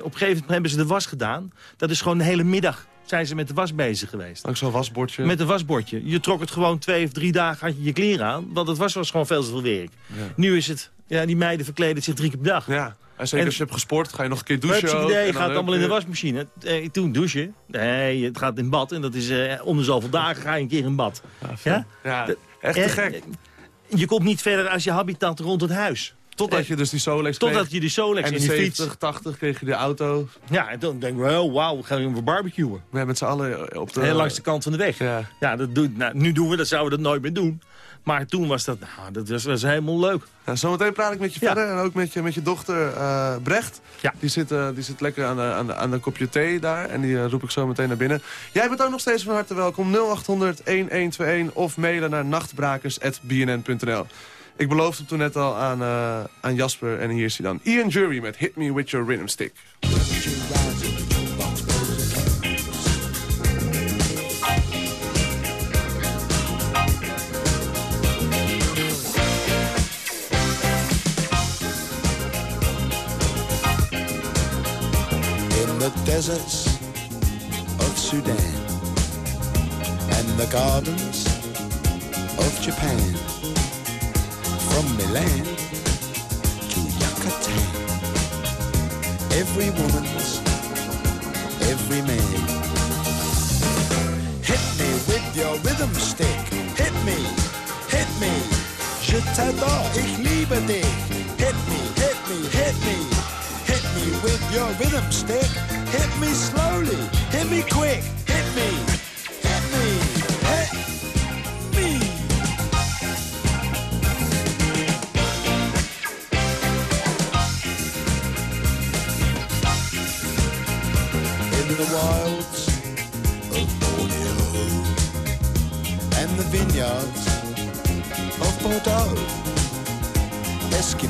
S7: op een gegeven moment hebben ze de was gedaan. Dat is gewoon de hele middag zijn ze met de was bezig geweest.
S3: Ook zo'n wasbordje.
S7: Met een wasbordje. Je trok het gewoon twee of drie dagen had je je kleren aan. Want het was, was gewoon veel te veel werk.
S3: Ja.
S7: Nu is het... Ja, die meiden verkleden zich drie keer per dag.
S3: Ja, en zeker als je hebt gesport, ga je nog een keer douchen ook.
S7: idee,
S3: dan
S7: gaat allemaal in de wasmachine. Eh, toen douchen. Nee, het gaat in bad. En dat is eh om de zoveel dagen ga je een keer in bad. Ja?
S3: Ja, echt te
S7: eh,
S3: gek.
S7: Je komt niet verder als je habitat rond het huis.
S3: Totdat je dus die Solex kreeg.
S7: Totdat je die Solex
S3: en de
S7: die
S3: 70,
S7: fiets.
S3: 80 kreeg je de auto.
S7: Ja, en dan denk ik, wel, wauw, we gaan weer barbecuen.
S3: We met z'n allen op de...
S7: Heel langs de kant van de weg.
S3: Ja.
S7: Ja, dat doet, nou, nu doen we dat, zouden we dat nooit meer doen. Maar toen was dat, nou, dat was, was helemaal leuk.
S3: Nou, zometeen praat ik met je
S7: Ja.
S3: verder. En ook met je, met je dochter eh, Brecht.
S7: Ja.
S3: Die, zit, eh, die zit lekker aan de, aan, de, aan de kopje thee daar. En die eh, roep ik zo meteen naar binnen. Jij bent ook nog steeds van harte welkom. 0800-1121 of mailen naar nachtbrakers.bnn.nl. Ik beloofde hem toen net al aan, eh, aan Jasper. En hier is hij dan. Ian Jury met Hit Me With Your Rhythm Stick.
S16: the deserts of Sudan and the gardens of Japan, from Milan to Yucatan. Every woman's, every man. Hit me with your rhythm stick. Hit me, hit me. Je t'adore, ich liebe dich. Hit me, hit me, hit me. Hit me with your rhythm stick. Hit me slowly, hit me quick. Hit me,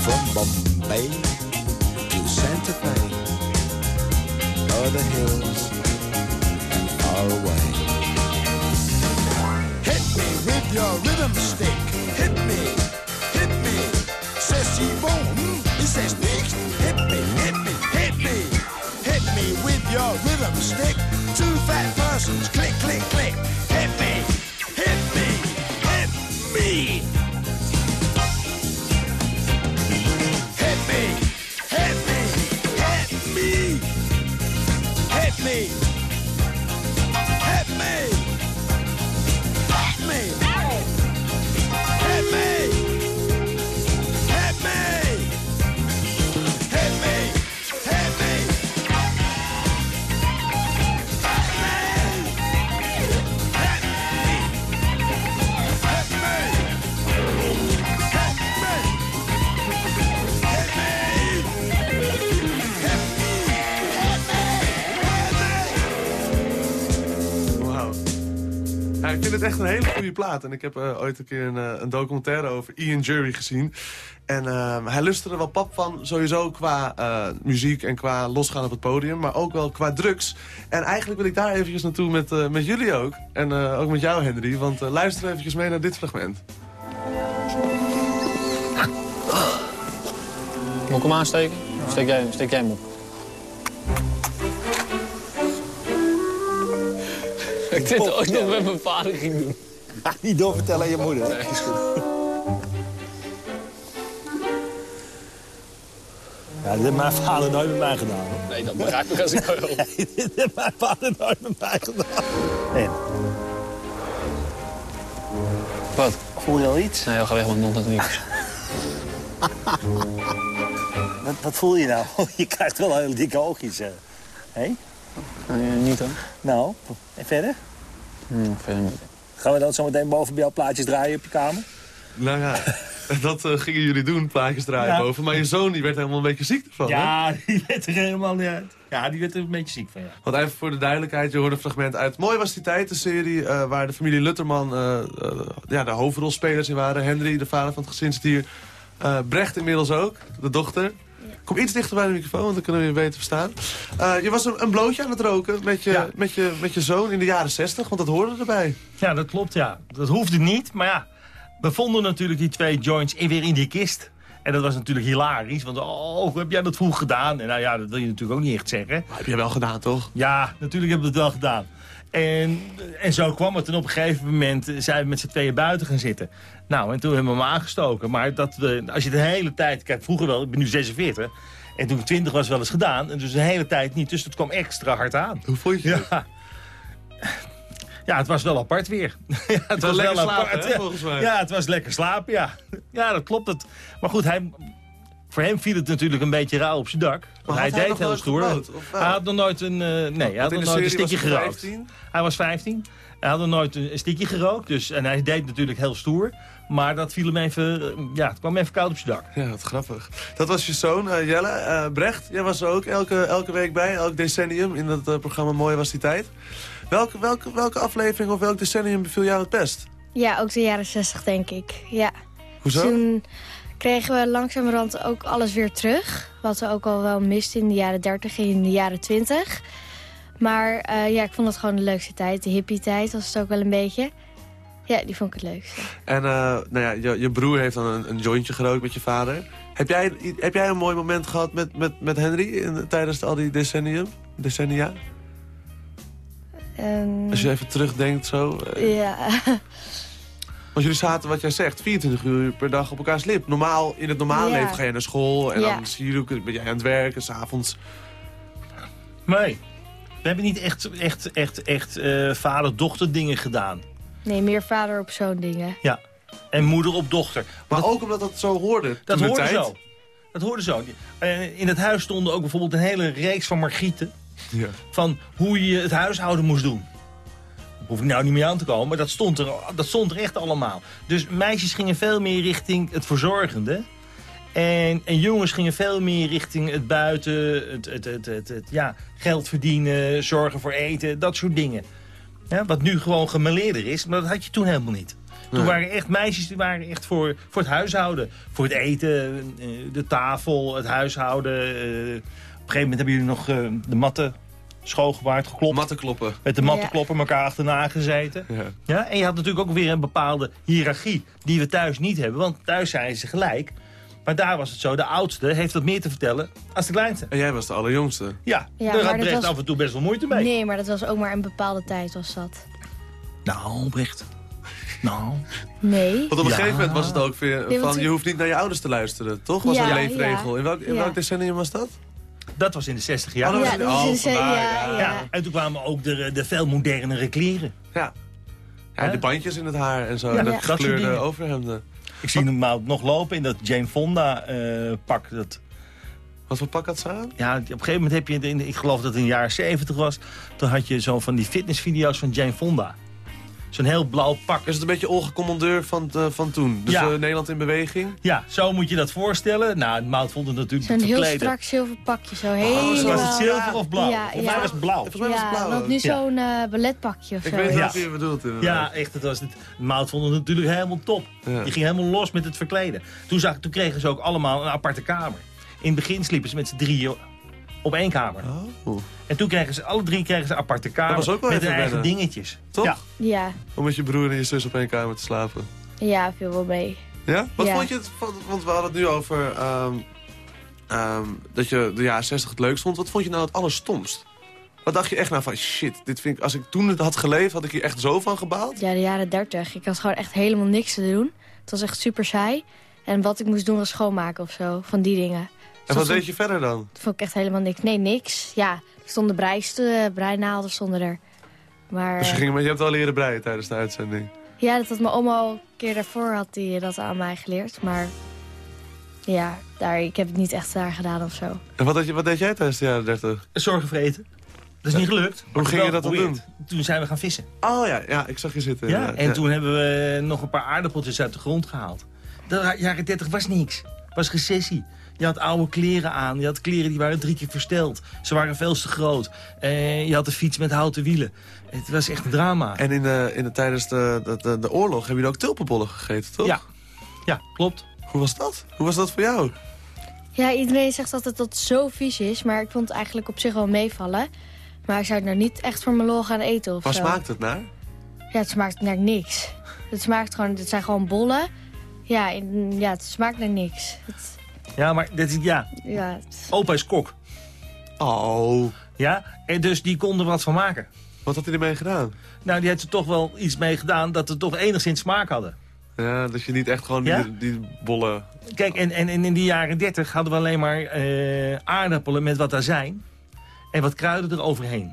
S16: From Bombay to Santa Fe, o'er the hills and far away. Hit me with your rhythm stick. Hit me, hit me. Says won't, he says nicht. Hit me, hit me, hit me. Hit me with your rhythm stick. Two fat persons, click, click, click.
S3: Vind het echt een hele goede plaat. En ik heb eh, ooit een keer een, eh, een documentaire over Ian Jury gezien. En eh, hij lustte er wel pap van, sowieso qua eh, muziek en qua losgaan op het podium. Maar ook wel qua drugs. En eigenlijk wil ik daar eventjes naartoe met, met jullie ook. En ook met jou, Henry. Want luister eventjes mee naar dit fragment.
S17: Moet ik hem aansteken? Steek jij, steek jij hem op? Ik dit ooit nog met mijn vader ging doen.
S18: Niet doorvertellen aan je moeder.
S17: Nee, is goed.
S18: Ja, dit heeft mijn vader nooit met mij gedaan. hoor.
S17: Nee, dat begrijp ik als ik wel.
S18: Nee, dit heeft mijn vader nooit met mij gedaan. En?
S17: Wat?
S18: Voel je al iets?
S17: Nee, ga weg met mond natuurlijk niks.
S18: Wat, wat voel je nou? Je krijgt wel hele dikke oogjes. hè. Hé?
S17: niet hoor.
S18: Nou, en verder?
S17: Hm, verder niet.
S18: Gaan we dan zo meteen boven bij jou plaatjes draaien op je kamer?
S3: Nou ja, dat eh, gingen jullie doen, plaatjes draaien
S18: Ja.
S3: boven. Maar je zoon die werd helemaal een beetje ziek ervan, hè?
S18: Ja, die werd er helemaal niet uit. Ja, die werd er een beetje ziek van, ja.
S3: Want even voor de duidelijkheid, je hoorde een fragment uit Mooi was die tijd, de serie eh, waar de familie Lutterman eh, ja, de hoofdrolspelers in waren. Henry, de vader van het gezinsdier. Eh, Brecht inmiddels ook, de dochter. Kom iets dichter bij de microfoon, want dan kunnen we je beter verstaan. Eh, je was een, een blootje aan het roken met je, met, je, met je zoon in de jaren 60, want dat hoorde erbij.
S7: Ja, dat klopt, ja. Dat hoefde niet, maar ja. We vonden natuurlijk die twee joints in- weer in die kist. En dat was natuurlijk hilarisch, want oh, hoe heb jij dat vroeg gedaan? En nou ja, dat wil je natuurlijk ook niet echt zeggen.
S3: Maar heb je wel gedaan, toch?
S7: Ja, natuurlijk hebben we het wel gedaan. En, en zo kwam het. En op een gegeven moment zijn we met z'n tweeën buiten gaan zitten. Nou, en toen hebben we hem aangestoken. Maar dat we, als je de hele tijd... Kijk, vroeger wel, ik ben nu 46. En toen ik 20 was wel eens gedaan. En dus de hele tijd niet. Dus het kwam extra hard aan.
S3: Hoe vond je het?
S7: Ja. Ja, het was wel apart weer. ja, het
S3: kon lekker slapen,
S7: apart,
S3: hè,
S7: ja.
S3: volgens mij.
S7: Ja, het was lekker slapen, ja. Ja, dat klopt. Het. Maar goed, hij, voor hem viel het natuurlijk een beetje rauw op zijn dak. Hij
S3: hij
S7: deed heel stoer. Hij had nog nooit een, eh, nee, hij had nog nooit een
S3: was
S7: stikje gerookt.
S3: 15?
S7: Hij was 15. Hij had nog nooit een, een stikje gerookt. Dus, en hij deed natuurlijk heel stoer. Maar dat viel hem even, eh, ja, het kwam even koud op zijn dak.
S3: Ja, wat grappig. Dat was je zoon, eh, Jelle. Eh, Brecht, jij was er ook elke, elke week bij, elk decennium in dat programma Mooi was die tijd. Welke, welke, welke aflevering of welk decennium beviel jou het best?
S8: Ja, ook de jaren 60 denk ik. Ja.
S3: Hoezo?
S8: Toen kregen we langzamerhand ook alles weer terug. Wat we ook al wel misten in de jaren 30 en in de jaren 20. Maar eh, ja, ik vond het gewoon de leukste tijd. De hippie tijd was het ook wel een beetje. Ja, die vond ik het leukste.
S3: En eh, nou ja, je, je broer heeft dan een, een jointje gerookt met je vader. Heb jij, heb jij een mooi moment gehad met, met, met Henry in, tijdens al die decennium, decennia?
S8: Ehm,
S3: Als je even terugdenkt zo. eh,
S8: Ja.
S3: Want jullie zaten, wat jij zegt, 24 uur per dag op elkaars lip. Normaal, in het normale
S8: Ja.
S3: leven ga je naar school en
S8: Ja.
S3: dan zie je ook, ben jij aan het werken, s'avonds.
S7: Nee, we hebben niet echt, echt, echt, echt eh, vader-dochter dingen gedaan.
S8: Nee, meer vader op zo'n dingen.
S7: Ja. En moeder op dochter.
S3: Maar ook omdat dat zo hoorde
S7: Dat hoorde
S3: tijd.
S7: zo. Dat hoorde zo. Eh, in het huis stonden ook bijvoorbeeld een hele reeks van margrieten.
S3: Ja.
S7: Van hoe je het huishouden moest doen. Daar hoef ik nou niet meer aan te komen, maar dat stond, er, dat stond er echt allemaal. Dus meisjes gingen veel meer richting het verzorgende. En, en jongens gingen veel meer richting het buiten, het, het, het, het, het- ja, geld verdienen, zorgen voor eten, dat soort dingen. Ja, wat nu gewoon gemeleerder is, maar dat had je toen helemaal niet. Toen
S3: Nee.
S7: waren echt meisjes die waren echt voor, voor het huishouden. Voor het eten, eh, de tafel, het huishouden. eh. op een gegeven moment hebben jullie nog eh, de matten schoongewaard, geklopt.
S3: Matten kloppen.
S7: Met de mattenklopper elkaar achterna gezeten.
S3: Ja.
S7: Ja, en je had natuurlijk ook weer een bepaalde hiërarchie die we thuis niet hebben. Want thuis zijn ze gelijk. Maar daar was het zo, de oudste heeft wat meer te vertellen als de kleinste.
S3: En jij was de allerjongste.
S7: Ja,
S8: Ja,
S7: daar
S8: maar
S7: had Brecht
S8: was-
S7: af en toe best wel moeite mee.
S8: Nee, maar dat was ook maar een bepaalde tijd was dat.
S7: Nou, Brecht. Nou.
S8: Nee.
S3: Want op een
S7: Ja.
S3: gegeven moment was het ook weer
S8: Nee,
S3: van... je hoeft niet naar je ouders te luisteren, toch? Was
S8: Ja,
S3: een leefregel.
S8: ja.
S3: In welk, in
S8: Ja.
S3: welk decennium was dat?
S7: Dat was in de 60 jaar.
S3: Oh, dat was
S8: Ja,
S3: in de-
S8: dat is
S3: oh,
S8: in de-
S3: vandaar,
S8: ja,
S3: ja.
S8: ja.
S7: En toen kwamen ook de, de veel modernere kleren.
S3: Ja. De bandjes in het haar en zo.
S7: Ja,
S3: en dat gekleurde overhemden.
S7: Ik zie hem nou nog lopen in dat Jane Fonda eh, pak. Dat,
S3: Wat voor pak had ze aan?
S7: ja, op een gegeven moment heb je, in ik geloof dat het in de jaren 70 was... toen had je zo van die fitnessvideo's van Jane Fonda. Zo'n heel blauw pak.
S3: Is het een beetje Olga Commandeur van, eh, van toen? Dus
S7: Ja.
S3: eh, Nederland in beweging?
S7: Ja, zo moet je dat voorstellen. Nou, Maud vond het natuurlijk
S8: Zo'n heel strak zilver pakje, zo
S3: zo
S8: helemaal...
S7: Was het zilver of blauw?
S8: Ja,
S7: Volgens
S8: ja.
S7: mij was het blauw.
S3: Volgens mij was het blauw.
S8: want nu
S7: Ja.
S8: zo'n eh, balletpakje of
S3: Ik
S8: zo.
S3: weet
S7: Ja.
S3: welke je bedoelt inderdaad.
S7: Ja, echt. Het was het, Maud vond het natuurlijk helemaal top.
S3: Ja.
S7: Die ging helemaal los met het verkleden. Toen, zag, toen kregen ze ook allemaal een aparte kamer. In het begin sliepen ze met z'n drieën op één kamer.
S3: Oh.
S7: En toen kregen ze, alle drie kregen ze een aparte kamer.
S3: was ook wel
S7: met hun eigen
S3: wennen.
S7: dingetjes.
S3: Toch?
S7: Ja.
S8: Ja,
S3: Om met je broer en je zus op één kamer te slapen.
S8: ja, viel wel mee.
S3: Ja? Wat
S8: Ja.
S3: vond je het van, want we hadden het nu over ehm, ehm, dat je de jaren 60 het leukst vond. Wat vond je nou het allerstomst? Wat dacht je echt nou van, shit, dit vind ik, als ik toen het had geleefd, had ik hier echt zo van gebaald?
S8: Ja, de jaren 30. Ik had gewoon echt helemaal niks te doen. Het was echt super saai. En wat ik moest doen was schoonmaken of zo, van die dingen.
S3: En wat deed je verder dan?
S8: Dat vond ik echt helemaal niks. Nee, niks. Ja, er stonden breisten, breinaalden stonden er. Maar
S3: Dus je, ging, maar je hebt al leren breien tijdens de uitzending.
S8: ja, dat had mijn oma al een keer daarvoor had die dat aan mij geleerd. Maar ja, daar, ik heb het niet echt daar gedaan of zo.
S3: En wat deed, je, wat deed jij tijdens de jaren 30?
S7: Zorgen vreten. Dat is niet gelukt.
S3: Hoe ging je dat dan
S7: Geprobeerd. Toen zijn we gaan vissen.
S3: Oh ja, ja, ik zag je zitten.
S7: Ja, en toen hebben we nog een paar aardappeltjes uit de grond gehaald. De jaren 30 was niks. was recessie. Je had oude kleren aan. Je had kleren die waren drie keer versteld. Ze waren veel te groot. Eh, je had een fiets met houten wielen. Het was echt een drama.
S3: En in de, in de, tijdens de, de, de, de oorlog hebben jullie ook tulpenbollen gegeten, toch?
S7: Ja. Ja, klopt.
S3: Hoe was dat? Hoe was dat voor jou?
S8: Ja, iedereen zegt dat het dat zo vies is. Maar ik vond het eigenlijk op zich wel meevallen. Maar ik zou het nou niet echt voor mijn lol gaan eten of
S3: Waar
S8: zo.
S3: smaakt het naar?
S8: Ja, het smaakt naar niks. Het smaakt gewoon, het zijn gewoon bollen. Ja, en- ja het smaakt naar niks. Het,
S7: Ja, maar dit is, ja,
S8: ja,
S7: opa is kok.
S3: Oh.
S7: Ja, en dus die kon er wat van maken.
S3: Wat had hij ermee gedaan?
S7: Nou, die heeft er toch wel iets mee gedaan dat we toch enigszins smaak hadden.
S3: Ja, dat je niet echt gewoon
S7: Ja?
S3: die, die bollen...
S7: Kijk, en, en, en in die jaren 30 hadden we alleen maar eh, aardappelen met wat azijn. En wat kruiden eroverheen.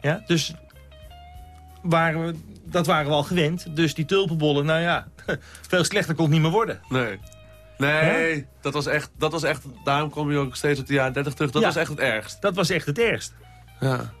S7: Ja, dus waren we, dat waren we al gewend. Dus die tulpenbollen, nou ja, veel slechter kon het niet meer worden.
S3: Nee. Nee, dat, was echt, dat was echt... Daarom kom je ook steeds op de jaren 30 terug. Dat
S7: Ja.
S3: was echt het ergst.
S7: Dat was echt het ergst.
S3: Ja.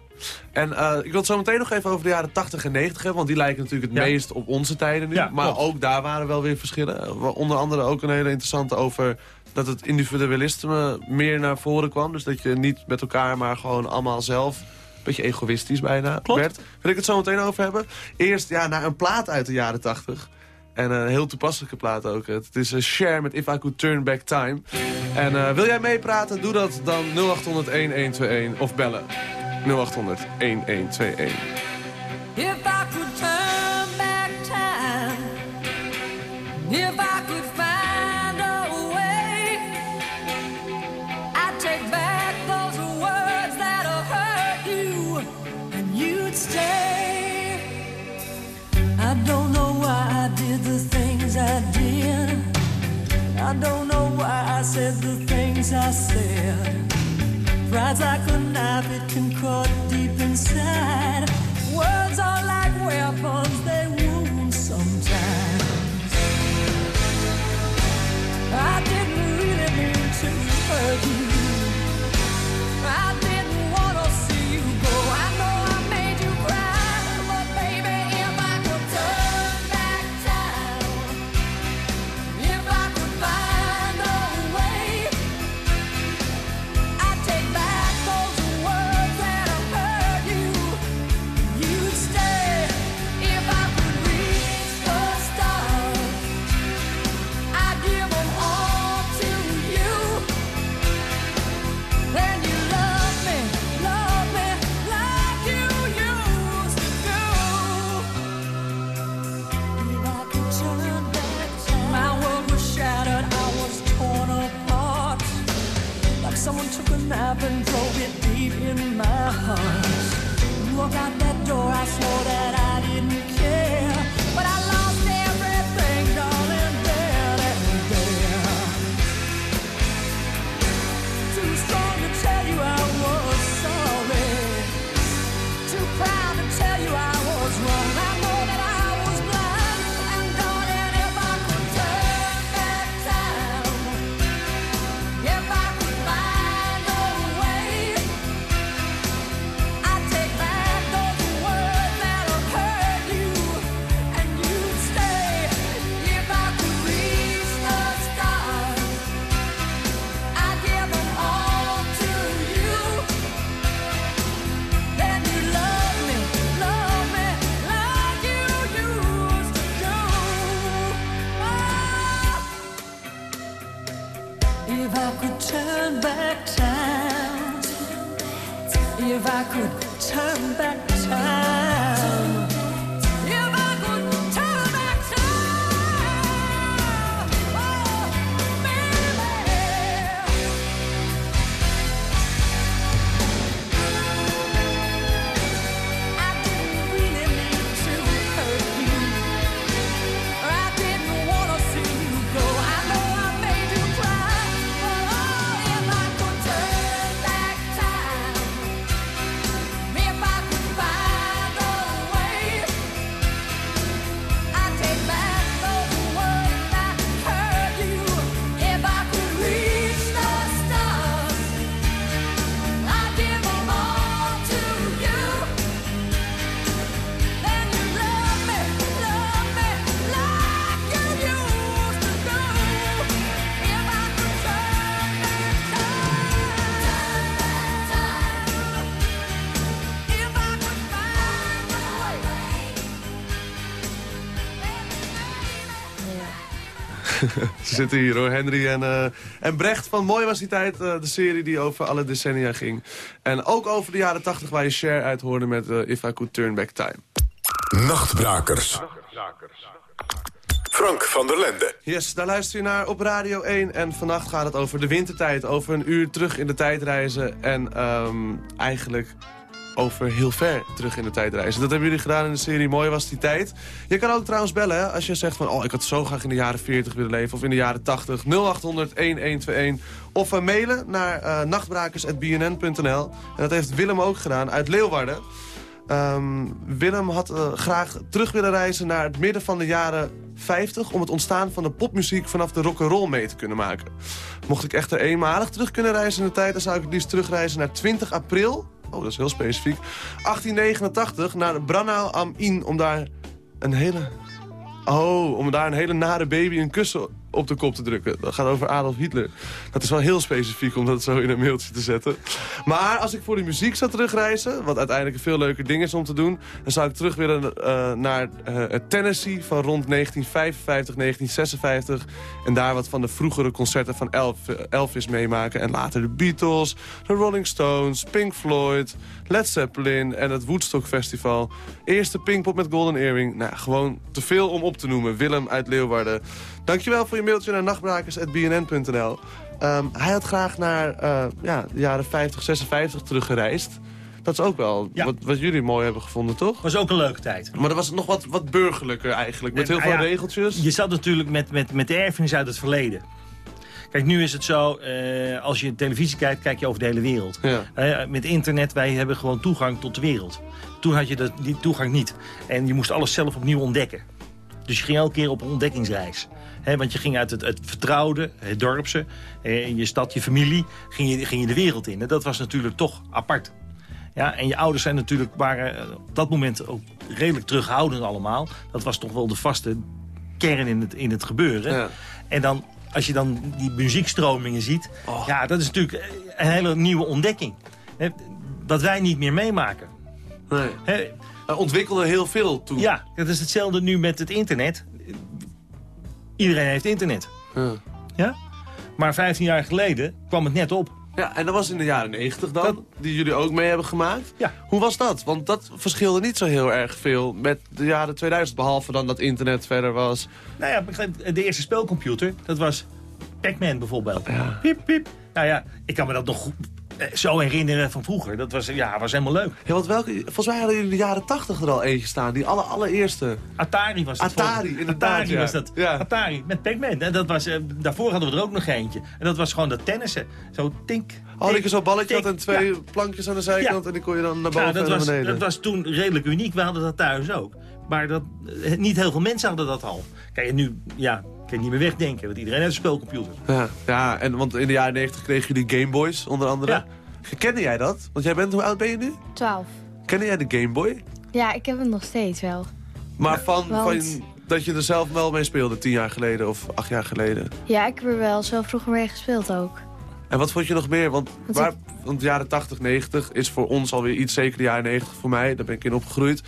S3: En eh, ik wil het zo meteen nog even over de jaren 80 en 90 hebben. Want die lijken natuurlijk het
S7: Ja.
S3: meest op onze tijden nu.
S7: Ja,
S3: maar ook daar waren wel weer verschillen. Onder andere ook een hele interessante over... dat het individualisme meer naar voren kwam. Dus dat je niet met elkaar, maar gewoon allemaal zelf... een beetje egoïstisch bijna
S7: Klopt.
S3: werd. Wil ik het zo meteen over hebben. Eerst ja, naar een plaat uit de jaren 80. En een heel toepasselijke plaat ook. Het is een share met If I Could Turn Back Time. En eh, wil jij meepraten? Doe dat dan 0800-1121 of bellen. 0800-1121.
S5: If I could turn back time, if I could I don't know why I said the things I said. Pride's like a knife, it can cut deep inside. If I could turn back time, if I could turn back time,
S3: Ze zitten hier hoor, Henry en, eh, en Brecht van Mooi was die tijd. eh, de serie die over alle decennia ging. En ook over de jaren 80 waar je Cher uit hoorde met eh, If I Could Turn Back Time.
S2: Nachtbrakers. Frank van der Lende.
S3: Yes, daar luister je naar op Radio 1. En vannacht gaat het over de wintertijd. Over een uur terug in de tijd reizen. En ehm, eigenlijk over heel ver terug in de tijd reizen. Dat hebben jullie gedaan in de serie Mooi was die tijd. Je kan ook trouwens bellen hè, als je zegt van... oh, ik had zo graag in de jaren 40 willen leven of in de jaren 80. 0800 1121. Of uh, mailen naar uh, nachtbrakers.bnn.nl. En dat heeft Willem ook gedaan uit Leeuwarden. Ehm, Willem had uh, graag terug willen reizen naar het midden van de jaren 50... om het ontstaan van de popmuziek vanaf de rock'n'roll mee te kunnen maken. Mocht ik echter eenmalig terug kunnen reizen in de tijd... dan zou ik het liefst terugreizen naar 20 april... oh, dat is heel specifiek... 1889 naar Brannau am Inn om daar een hele... Oh, om daar een hele nare baby een kussen op de kop te drukken. Dat gaat over Adolf Hitler. Dat is wel heel specifiek om dat zo in een mailtje te zetten. Maar als ik voor de muziek zou terugreizen... wat uiteindelijk een veel leuker ding is om te doen... dan zou ik terug willen uh, naar het Tennessee van rond 1955, 1956... en daar wat van de vroegere concerten van Elvis meemaken... en later de Beatles, de Rolling Stones, Pink Floyd... Led Zeppelin en het Woodstock Festival. Eerste Pinkpop met Golden Earring. Nou, gewoon te veel om op te noemen. Willem uit Leeuwarden. Dankjewel voor je mailtje naar nachtbrakers.bnn.nl. Um, hij had graag naar uh, ja, de jaren 50, 56 teruggereisd. Dat is ook wel ja. wat, wat, jullie mooi hebben gevonden, toch?
S7: was ook een leuke tijd.
S3: Maar dat was nog wat, wat burgerlijker eigenlijk, met heel veel ja, regeltjes.
S7: Je zat natuurlijk met, met, met de erfenis uit het verleden. Kijk, nu is het zo, uh, als je televisie kijkt, kijk je over de hele wereld.
S3: Ja.
S7: Uh, met internet, wij hebben gewoon toegang tot de wereld. Toen had je dat, die toegang niet. En je moest alles zelf opnieuw ontdekken. Dus je ging elke keer op een ontdekkingsreis. He, want je ging uit het, het vertrouwde, het dorpse, eh, je stad, je familie, ging je, ging je de wereld in. En dat was natuurlijk toch apart. Ja, en je ouders zijn natuurlijk, waren op dat moment ook redelijk terughoudend allemaal. Dat was toch wel de vaste kern in het, in het gebeuren.
S3: Ja.
S7: En dan, als je dan die muziekstromingen ziet... Oh. ja, dat is natuurlijk een hele nieuwe ontdekking. He, wat wij niet meer meemaken.
S3: Nee.
S7: He,
S3: ontwikkelde heel veel toen.
S7: Ja, dat is hetzelfde nu met het internet. Iedereen heeft internet.
S3: Ja.
S7: ja? Maar 15 jaar geleden kwam het net op.
S3: Ja, en dat was in de jaren 90 dan, dat... die jullie ook mee hebben gemaakt.
S7: Ja.
S3: Hoe was dat? Want dat verschilde niet zo heel erg veel met de jaren 2000, behalve dan dat internet verder was.
S7: Nou ja, de eerste speelcomputer, dat was Pac-Man bijvoorbeeld.
S3: Ja.
S7: Piep, piep. Nou ja, ik kan me dat nog eh, zo herinneren van vroeger. Dat was, ja, was helemaal leuk.
S3: Ja, want welke, volgens mij hadden jullie in de jaren tachtig er al eentje staan. Die alle, allereerste.
S7: Atari was dat.
S3: Atari, inderdaad,
S7: Atari
S3: ja.
S7: was dat.
S3: Ja.
S7: Atari, met Pac-Man. En dat was, eh, daarvoor hadden we er ook nog eentje. En dat was gewoon dat tennissen. Zo tink,
S3: Oh, dat je zo'n balletje had en twee
S7: ja.
S3: plankjes aan de zijkant. En die kon je dan naar boven
S7: Nou, dat,
S3: en naar
S7: was,
S3: beneden.
S7: dat was toen redelijk uniek. We hadden dat thuis ook. Maar dat, eh, niet heel veel mensen hadden dat al. Kijk, nu ja, kan je niet meer wegdenken. Want iedereen heeft een speelcomputer.
S3: Ja, ja, en want in de jaren 90 kregen jullie Gameboys, onder andere.
S7: Ja.
S3: Kende jij dat? Want jij bent, hoe oud ben je nu?
S8: 12.
S3: Kende jij de Gameboy?
S8: Ja, ik heb het nog steeds wel.
S3: Maar van,
S8: Want-
S3: van dat je er zelf wel mee speelde, tien jaar geleden of acht jaar geleden.
S8: Ja, ik heb er wel zo vroeger mee gespeeld ook.
S3: En wat vond je nog meer? Want, waar, want de jaren 80, 90 is voor ons alweer iets, zeker de jaren 90 voor mij. Daar ben ik in opgegroeid.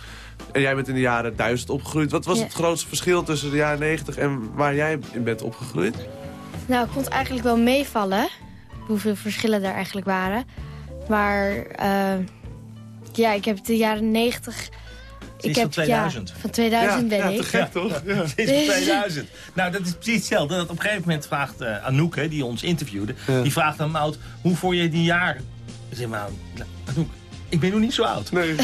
S3: En jij bent in de jaren 1000 opgegroeid. Wat was
S8: Ja.
S3: het grootste verschil tussen de jaren 90 en waar jij in bent opgegroeid?
S8: Nou, ik kon het eigenlijk wel meevallen. Hoeveel verschillen er eigenlijk waren. Maar eh, ja, ik heb de jaren 90... Ik
S7: Sinds
S8: heb,
S7: van 2000.
S8: Ja, van 2000 ben ik.
S3: toch?
S7: Ja. Sinds 2000. Nou, dat is precies hetzelfde. Dat op een gegeven moment vraagt eh, Anouk, hè, die ons interviewde... die vraagt aan Mout, hoe voor je die jaren? Ik zeg, Mout, nou, Anouk, ik ben nog niet zo oud.
S3: Nee, ik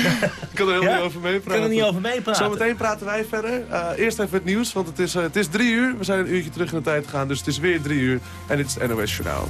S3: kan er helemaal
S7: Ja?
S3: niet over meepraten.
S7: Ik kan er niet over meepraten.
S3: Zometeen praten wij verder. Eh, eerst even het nieuws, want het is, eh, het is drie uur. We zijn een uurtje terug in de tijd gegaan, dus het is weer drie uur. En dit is het NOS Journaal.